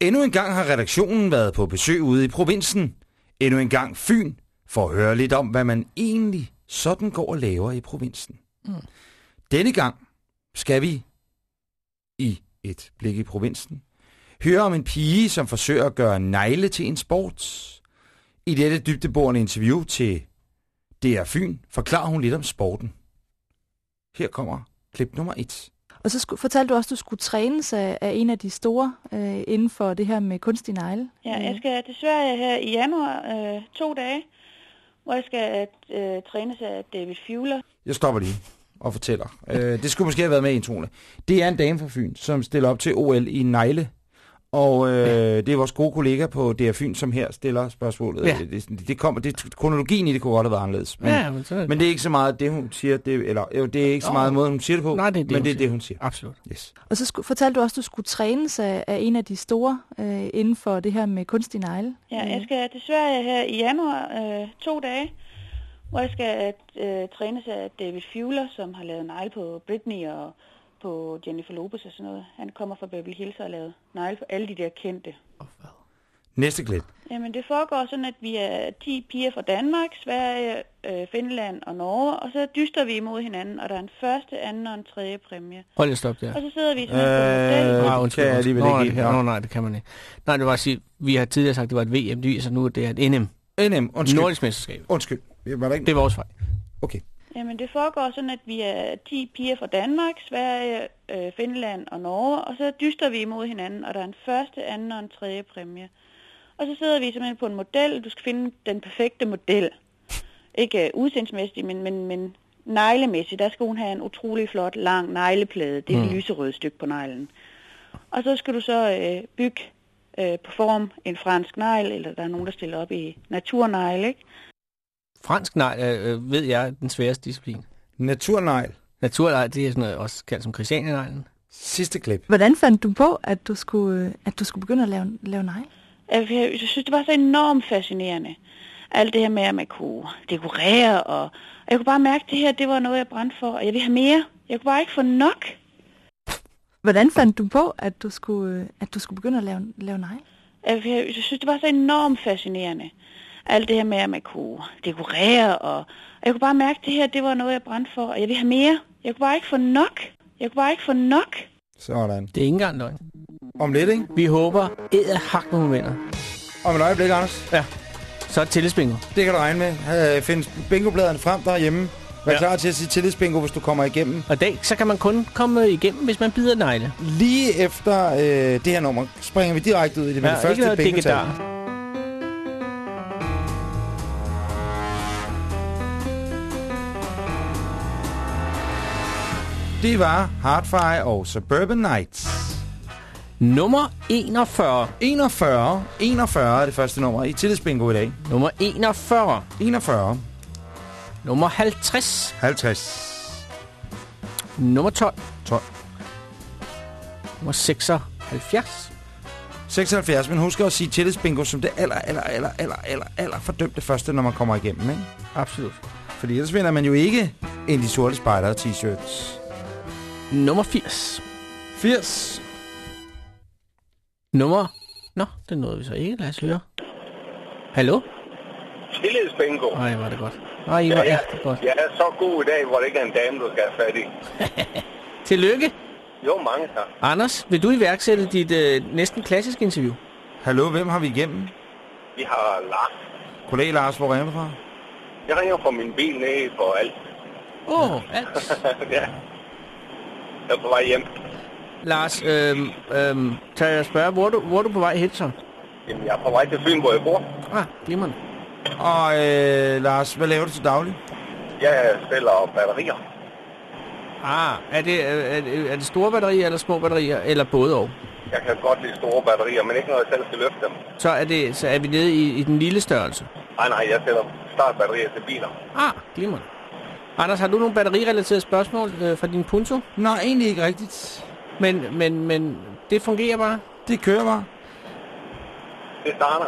Endnu en gang har redaktionen været på besøg ude i provinsen. Endnu en gang Fyn, for at høre lidt om, hvad man egentlig sådan går og laver i provinsen. Mm. Denne gang skal vi i et blik i provinsen høre om en pige, som forsøger at gøre negle til en sport. I dette dybdeborende interview til DR Fyn forklarer hun lidt om sporten. Her kommer klip nummer et. Og så skulle, fortalte du også, at du skulle trænes af, af en af de store øh, inden for det her med kunstig negle. Ja, jeg skal til Sverige her i januar øh, to dage, hvor jeg skal øh, trænes af David Fuller. Jeg stopper lige og fortæller. Øh, det skulle måske have været med i introen. Det er en dame fra Fyn, som stiller op til OL i negle. Og øh, det er vores gode kollega på DR Fyn, som her stiller spørgsmålet. Ja. Det, det, det kommer, det, kronologien i det kunne godt have været anderledes. Men, Ja, men så er det- men det er ikke så meget det, hun siger. Det, eller, jo, det er ikke så meget måden, hun siger det på. Nej, det er det, men det er siger. det, hun siger. Absolut. Yes. Og så skulle, fortalte du også, at du skulle trænes af, af en af de store øh, inden for det her med kunstig negle. Ja, jeg skal til Sverige her i januar øh, to dage, hvor jeg skal øh, trænes af David Fuller, som har lavet negle på Britney og på Jennifer Lopez og sådan noget. Han kommer fra Beverly Hills og har lavet negle på alle de der kendte. Næste klip. Jamen, det foregår sådan, at vi er 10 piger fra Danmark, Sverige, øh, Finland og Norge, og så dyster vi imod hinanden, og der er en første, anden og en tredje præmie. Hold lige stop der. Og så sidder vi sådan øh, på en model. Ah, undskyld, kan jeg alligevel Nå, ikke nej, kan, Nå. nej, det kan man ikke. Nej, det var at sige, vi har tidligere sagt, at det var et VM, det viser nu, at det er et NM. NM, undskyld. Nordisk mesterskab. Undskyld. Var der ikke... Det er vores fejl. Okay. Jamen, det foregår sådan, at vi er 10 piger fra Danmark, Sverige, øh, Finland og Norge, og så dyster vi imod hinanden, og der er en første, anden og en tredje præmie. Og så sidder vi simpelthen på en model. Du skal finde den perfekte model. Ikke uh, udseendsmæssigt, men, men, men neglemæssigt. Der skal hun have en utrolig flot, lang negleplade. Det er mm. et lyserødt stykke på neglen. Og så skal du så øh, bygge øh, på form en fransk negl, eller der er nogen, der stiller op i naturnegl, ikke? Fransk nej, øh, ved jeg, er den sværeste disciplin. Naturnegl. Naturnegl, det er sådan noget, også kaldt som Christiania-neglen. Sidste klip. Hvordan fandt du på, at du skulle, øh, at du skulle begynde at lave, lave negle? Jeg, jeg, jeg synes, det var så enormt fascinerende. Alt det her med, at man kunne dekorere, og, og jeg kunne bare mærke, at det her, det var noget, jeg brændte for, og jeg ville have mere. Jeg kunne bare ikke få nok. Hvordan fandt du på, at du skulle, øh, at du skulle begynde at lave, lave? Jeg, jeg, jeg synes, det var så enormt fascinerende. Alt det her med, at man kunne dekorere, og, og jeg kunne bare mærke, at det her, det var noget, jeg brændte for, og jeg ville have mere. Jeg kunne bare ikke få nok. Jeg kunne bare ikke få nok. Sådan. Det er ikke engang løgn. Om lidt, ikke? Vi håber, æder hak nogle vinder. Om et øjeblik, Anders. Ja. Så er det tillidsbingo. Det kan du regne med. Øh, Find bingobladene frem derhjemme. Vær Ja. klar til at sige tillidsbingo, hvis du kommer igennem. Og dag, så kan man kun komme igennem, hvis man bider negle. Lige efter øh, det her nummer springer vi direkte ud i det med Ja, det første ikke Det var Hardfire og Suburban Nights. Nummer 41. 41. 41 er det første nummer i tillidsbingo i dag. Nummer 41. 41. Nummer 50. 50. Nummer 12. 12. Nummer 76. 76, men husk at sige tillidsbingo som det aller, aller, aller, aller, aller, aller fordømte første, når man kommer igennem, ikke? Absolut. Fordi ellers vinder man jo ikke en de sorte spejder t-shirts. Nummer 80. 80. Nummer... Nå, det nåede vi så ikke. Lad os høre. Hallo? Tillidsbingo. Nej, var det godt. Nej, I var ja, echt godt. Jeg er så god i dag, hvor det ikke er en dame, du skal have fat i. Tillykke. Jo, mange tak. Anders, vil du iværksætte dit øh, næsten klassiske interview? Hallo, hvem har vi igennem? Vi har Lars. Kollega Lars, hvor ringer du fra? Jeg ringer fra min bil nede på alt. Åh, oh, alt. ja. Jeg er på vej hjem. Lars, øhm, øhm, tør jeg spørge, hvor er du, hvor er du på vej hen så? Jamen, jeg er på vej til Fyn, hvor jeg bor. Ah, glimrende. Og øh, Lars, hvad laver du til daglig? Jeg sælger batterier. Ah, er det, er, det, er det store batterier eller små batterier, eller både og? Jeg kan godt lide store batterier, men ikke når jeg selv skal løfte dem. Så er, det, så er vi nede i, i den lille størrelse? Nej, nej, jeg sælger startbatterier til biler. Ah, glimrende. Anders, har du nogle batterirelaterede spørgsmål øh, fra din Punto? Nej, egentlig ikke rigtigt. Men, men, men det fungerer bare? Det kører bare. Det starter.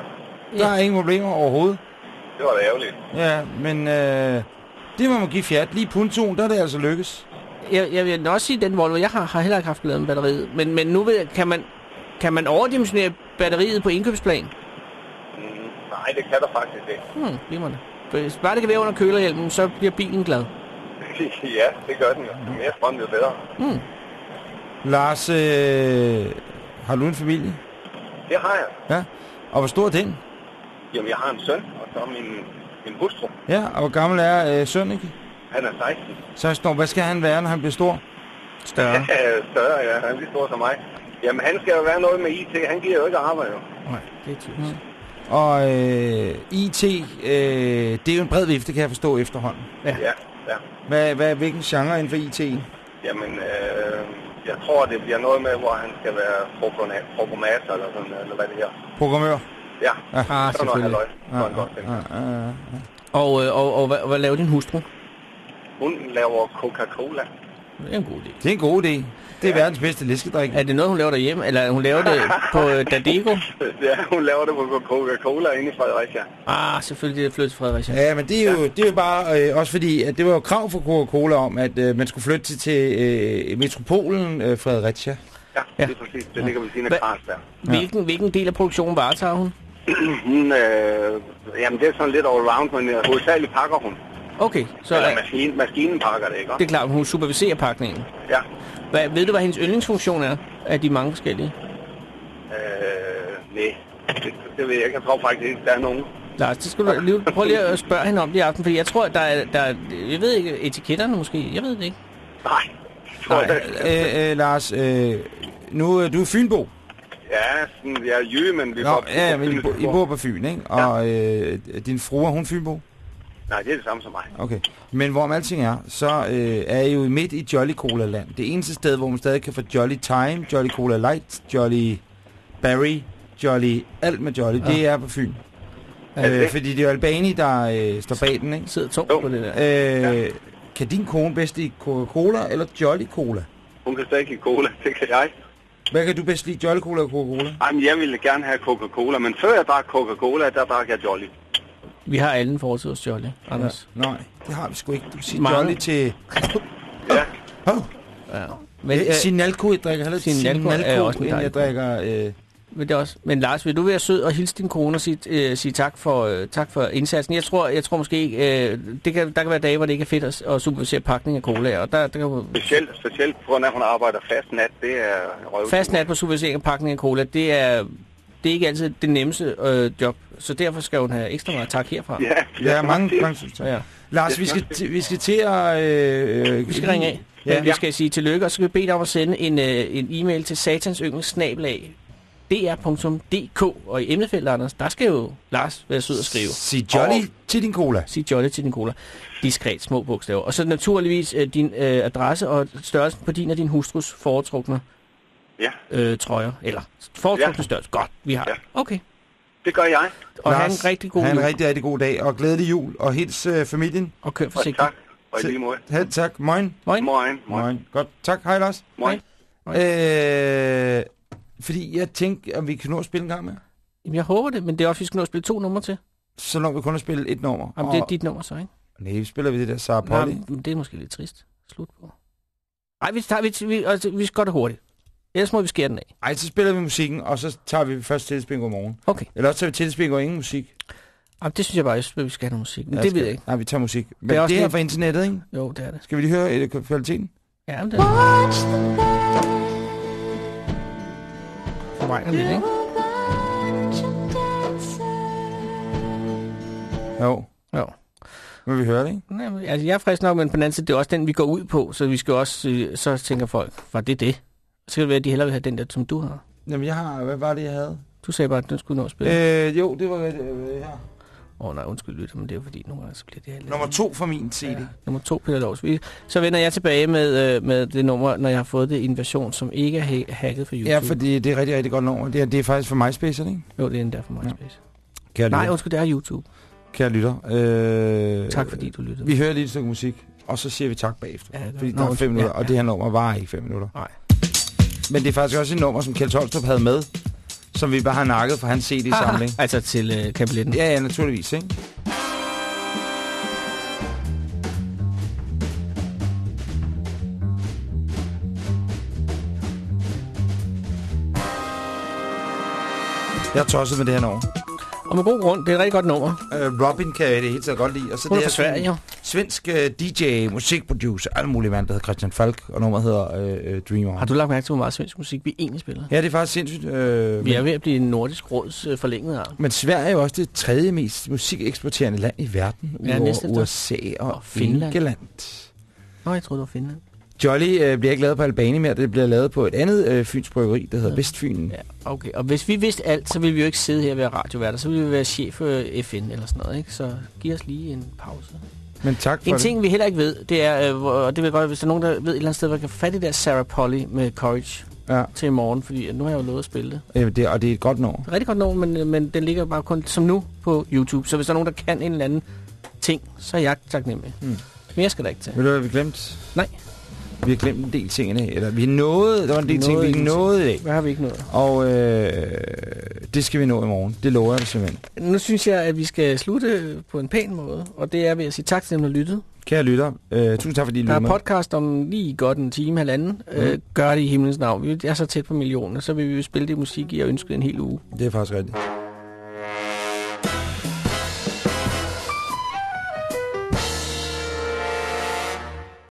Der er ingen problemer overhovedet. Det var da ærgerligt. Ja, men øh, det må man give fjert. Lige puntoen, der er det altså lykkes. Jeg, jeg vil også sige, at den Volvo, jeg har, har heller ikke haft glæde med batteriet. Men, men nu ved jeg, kan man, kan man overdimensionere batteriet på indkøbsplan? Mm, nej, det kan der faktisk ikke. Hmm, glimrende. Hvis bare det kan være under kølerhjelmen, så bliver bilen glad. ja, det gør den jo. Jo mere strøm, jo bedre. Hmm. Lars, øh, har du en familie? Det har jeg. Ja. Og hvor stor er den? Jamen, jeg har en søn, og så min, min hustru. Ja, og hvor gammel er øh, søn, ikke? Han er 16. 16 år. Hvad skal han være, når han bliver stor? Større. Ja, større, ja. Han er lige stor som mig. Jamen, han skal jo være noget med IT. Han giver jo ikke arbejde, jo. Nej, det er typisk. Og øh, IT, øh, det er jo en bred vifte, kan jeg forstå efterhånden. Ja. Ja, ja. Hvad, hvad, hvilken genre inden for IT? Jamen, øh, jeg tror, det bliver noget med, hvor han skal være programma- programmator eller sådan, eller hvad det her. Programmør? Ja, Ja. Ah, sådan noget selvfølgelig. godt finde. Ja, ja, ja. Og, øh, og, og, hvad, hvad laver din hustru? Hun laver Coca-Cola. Det er en god idé. Det er en god idé. Det er verdens bedste læskedrik. Er det noget, hun laver derhjemme, eller hun laver det på øh, Dadego? Ja, hun laver det på Coca-Cola inde i Fredericia. Ah, selvfølgelig, det flyttet til Fredericia. Ja, men det er jo, det er jo bare øh, også fordi, at det var jo krav for Coca-Cola om, at øh, man skulle flytte til, til øh, metropolen øh, Fredericia. Ja, ja, det er præcis. Det ligger ved siden af Carlsberg. Hvilken, hvilken del af produktionen varetager hun? hun, øh, jamen, det er sådan lidt all-round, men øh, hovedsageligt pakker hun. Okay, så Eller er, maskinen, maskinen pakker det, ikke? det er klart, hun superviserer pakningen. Ja. Hvad, ved du, hvad hendes yndlingsfunktion er af de mange forskellige? Øh, nej, det, det ved jeg ikke. Jeg tror faktisk ikke, der er nogen. Lars, det skulle du lige, prøv lige at spørge hende om det i aften, fordi jeg tror, der er, der er, jeg ved ikke, etiketterne måske, jeg ved det ikke. Nej. Nej, øh, øh, Lars, øh, nu øh, du er Fynbo. Ja, sådan, jeg er jøde, men vi Nå, bor- ja, men I, bor- på Fyn, ikke? Og øh, din frue, er hun Fynbo? Nej, det er det samme som mig. Okay. Men hvorom alting er, så øh, er I jo midt i Jolly Cola land. Det eneste sted, hvor man stadig kan få Jolly Time, Jolly Cola Light, Jolly Berry, Jolly, alt med Jolly, ja. det er på Fyn. Øh, det? fordi det er jo Albani, der øh, står bag den, ikke? Sidder tungt på det der. Øh, Kan din kone bedst lide Coca-Cola eller Jolly Cola? Hun kan stadig lide cola, det kan jeg. Hvad kan du bedst lide, Jolly Cola eller Coca-Cola? Jamen, jeg ville gerne have Coca-Cola, men før jeg drak Coca-Cola, der drak jeg Jolly. Vi har alle en fortid hos Jolly, Anders. Ja. Nej, det har vi sgu ikke. Du siger Mange. Jolly til... Ja. Oh. Ja. Men, øh, øh, Sinalco, jeg drikker heller Sinalco er Sinalco, også en inden jeg drikker... Øh, Men, det er også, men Lars, vil du være sød og hilse din kone og sige, øh, sige tak, for, øh, tak for indsatsen? Jeg tror, jeg tror måske, øh, det kan, der kan være dage, hvor det ikke er fedt at, at supervisere pakning af cola. Og der, der kan, Specielt, specielt på grund af, at hun arbejder fast nat, det er røv. fast nat på supervisering af pakning af cola, det er, det er ikke altid det nemmeste øh, job. Så derfor skal hun have ekstra meget tak herfra. Ja, ja, mange, mange synes Ja. Lars, vi skal, til- vi skal til at... Øh, Vi skal ringe af. Ja. Vi skal sige tillykke, og så skal vi bede dig om at sende en, øh, en e-mail til satansyngelsnabelag dr.dk. Og i emnefeltet, Anders, der skal jo Lars være sød at skrive. Sig Jolly til din cola. Sig Jolly til din cola. Diskret små bogstaver. Og så naturligvis øh, din øh, adresse og størrelsen på din og din hustrus foretrukne Ja. øh, trøjer. Eller foretrukne Ja. størrelse. Godt, vi har. Ja. Okay. Det gør jeg. Og have en rigtig god have en rigtig, rigtig god dag, og glædelig jul, og hils øh, familien. Og kør Og forsigtigt. tak. Og i lige måde. Ha, tak. Moin. Moin. Moin. Moin. Godt. Tak. Hej, Lars. Moin. Øh, Fordi jeg tænkte, at vi kan nå at spille en gang med. Jamen, jeg håber det, men det er også, vi skal nå at spille to numre til. Så når vi kun at spille et nummer. Jamen, det er dit nummer så, ikke? Nej, vi spiller vi det der Sarah Nej, Polly. men det er måske lidt trist. Slut på. Nej, vi, tager, vi, vi, altså, vi skal gøre det hurtigt. Ellers må vi skære den af. Ej, så spiller vi musikken, og så tager vi først tillidsbingo i morgen. Okay. Eller også tager vi tillidsbingo og ingen musik. Jamen, det synes jeg bare, at vi skal have noget musik. Men Ja, det ved jeg ikke. Nej, vi tager musik. Men Det det er også det her lidt- fra internettet, ikke? Jo, det er det. Skal vi lige høre et kvaliteten? Ja, men det er For mig lidt, ikke? Jo. Jo. Vil vi høre det, ikke? Nej, men, altså, jeg er frisk nok, men på den anden side, det er også den, vi går ud på, så vi skal også, øh, så tænker folk, var det det? Så kan det være, at de hellere vil have den der, som du har. Jamen, jeg har... Hvad var det, jeg havde? Du sagde bare, at den skulle nå at spille. Øh, jo, det var øh, her. Åh oh, nej, undskyld lytter, men det er jo fordi, nogle gange så bliver det her. Nummer to fra min CD. Ja. Nummer to, Peter Lovs. Så vender jeg tilbage med, øh, med det nummer, når jeg har fået det i en version, som ikke er ha- hacket for YouTube. Ja, fordi det er rigtig, rigtig godt nummer. Det er, det er faktisk for MySpace, ikke? Jo, det er en der for MySpace. Kære Nej, undskyld, det er YouTube. Kære lytter. Øh, Tak, fordi du lyttede. Vi hører lige et stykke musik, og så siger vi tak bagefter. Ja, det- fordi Nå, der er fem minutter, Ja, og det her nummer var ikke fem minutter. Nej. Men det er faktisk også et nummer, som Kjeld Tolstrup havde med, som vi bare har nakket fra hans CD-samling. altså til øh, kabinetten. Ja, ja, naturligvis, ikke? Jeg er tosset med det her nummer. Og med god grund, det er et rigtig godt nummer. Uh, Robin kan det hele taget godt lide. Og så Hun er det fra Sverige, jo. Svensk uh, DJ, musikproducer, alle mulige mand, der hedder Christian Falk, og nummeret hedder uh, Dream On. Har du lagt mærke til, hvor meget svensk musik vi egentlig spiller? Ja, det er faktisk sindssygt. Uh, Vi er ved at blive nordisk råds øh, forlængede arm. Men Sverige er jo også det tredje mest musikeksporterende land i verden, Ja, udover USA og, og Finland. England. Nå, jeg troede, det var Finland. Jolly øh, bliver ikke lavet på Albani mere, det bliver lavet på et andet øh, Fyns bryggeri, der hedder Vestfyn. Ja, okay. Og hvis vi vidste alt, så ville vi jo ikke sidde her og være radioværter. Så ville vi være chef for FN eller sådan noget, ikke? Så giv os lige en pause. Men tak for En det. ting, vi heller ikke ved, det er, øh, og det vil godt, hvis der er nogen, der ved et eller andet sted, hvor jeg kan få fat i der Sarah Polly med Courage Ja. til i morgen, fordi nu har jeg jo lovet at spille det. Øh, det, og det er et godt nummer. Det er rigtig godt nummer, men, øh, men den ligger bare kun som nu på YouTube. Så hvis der er nogen, der kan en eller anden ting, så er jeg taknemmelig. Mm. Mere skal der ikke til. Ved du, hvad vi glemte? Nej. Vi har glemt en del tingene. Eller vi nåede, der var en del ting, vi ikke nåede af. Hvad har vi ikke nået? Og øh, det skal vi nå i morgen. Det lover jeg simpelthen. Nu synes jeg, at vi skal slutte på en pæn måde, og det er ved at sige tak til dem, der lyttede. Kære lytter, øh, tusind tak fordi I Der er podcast om lige godt en time, halvanden. Mm. Øh, gør det i himlens navn. Vi er så tæt på millioner, så vil vi jo spille det musik, I har ønsket en hel uge. Det er faktisk rigtigt.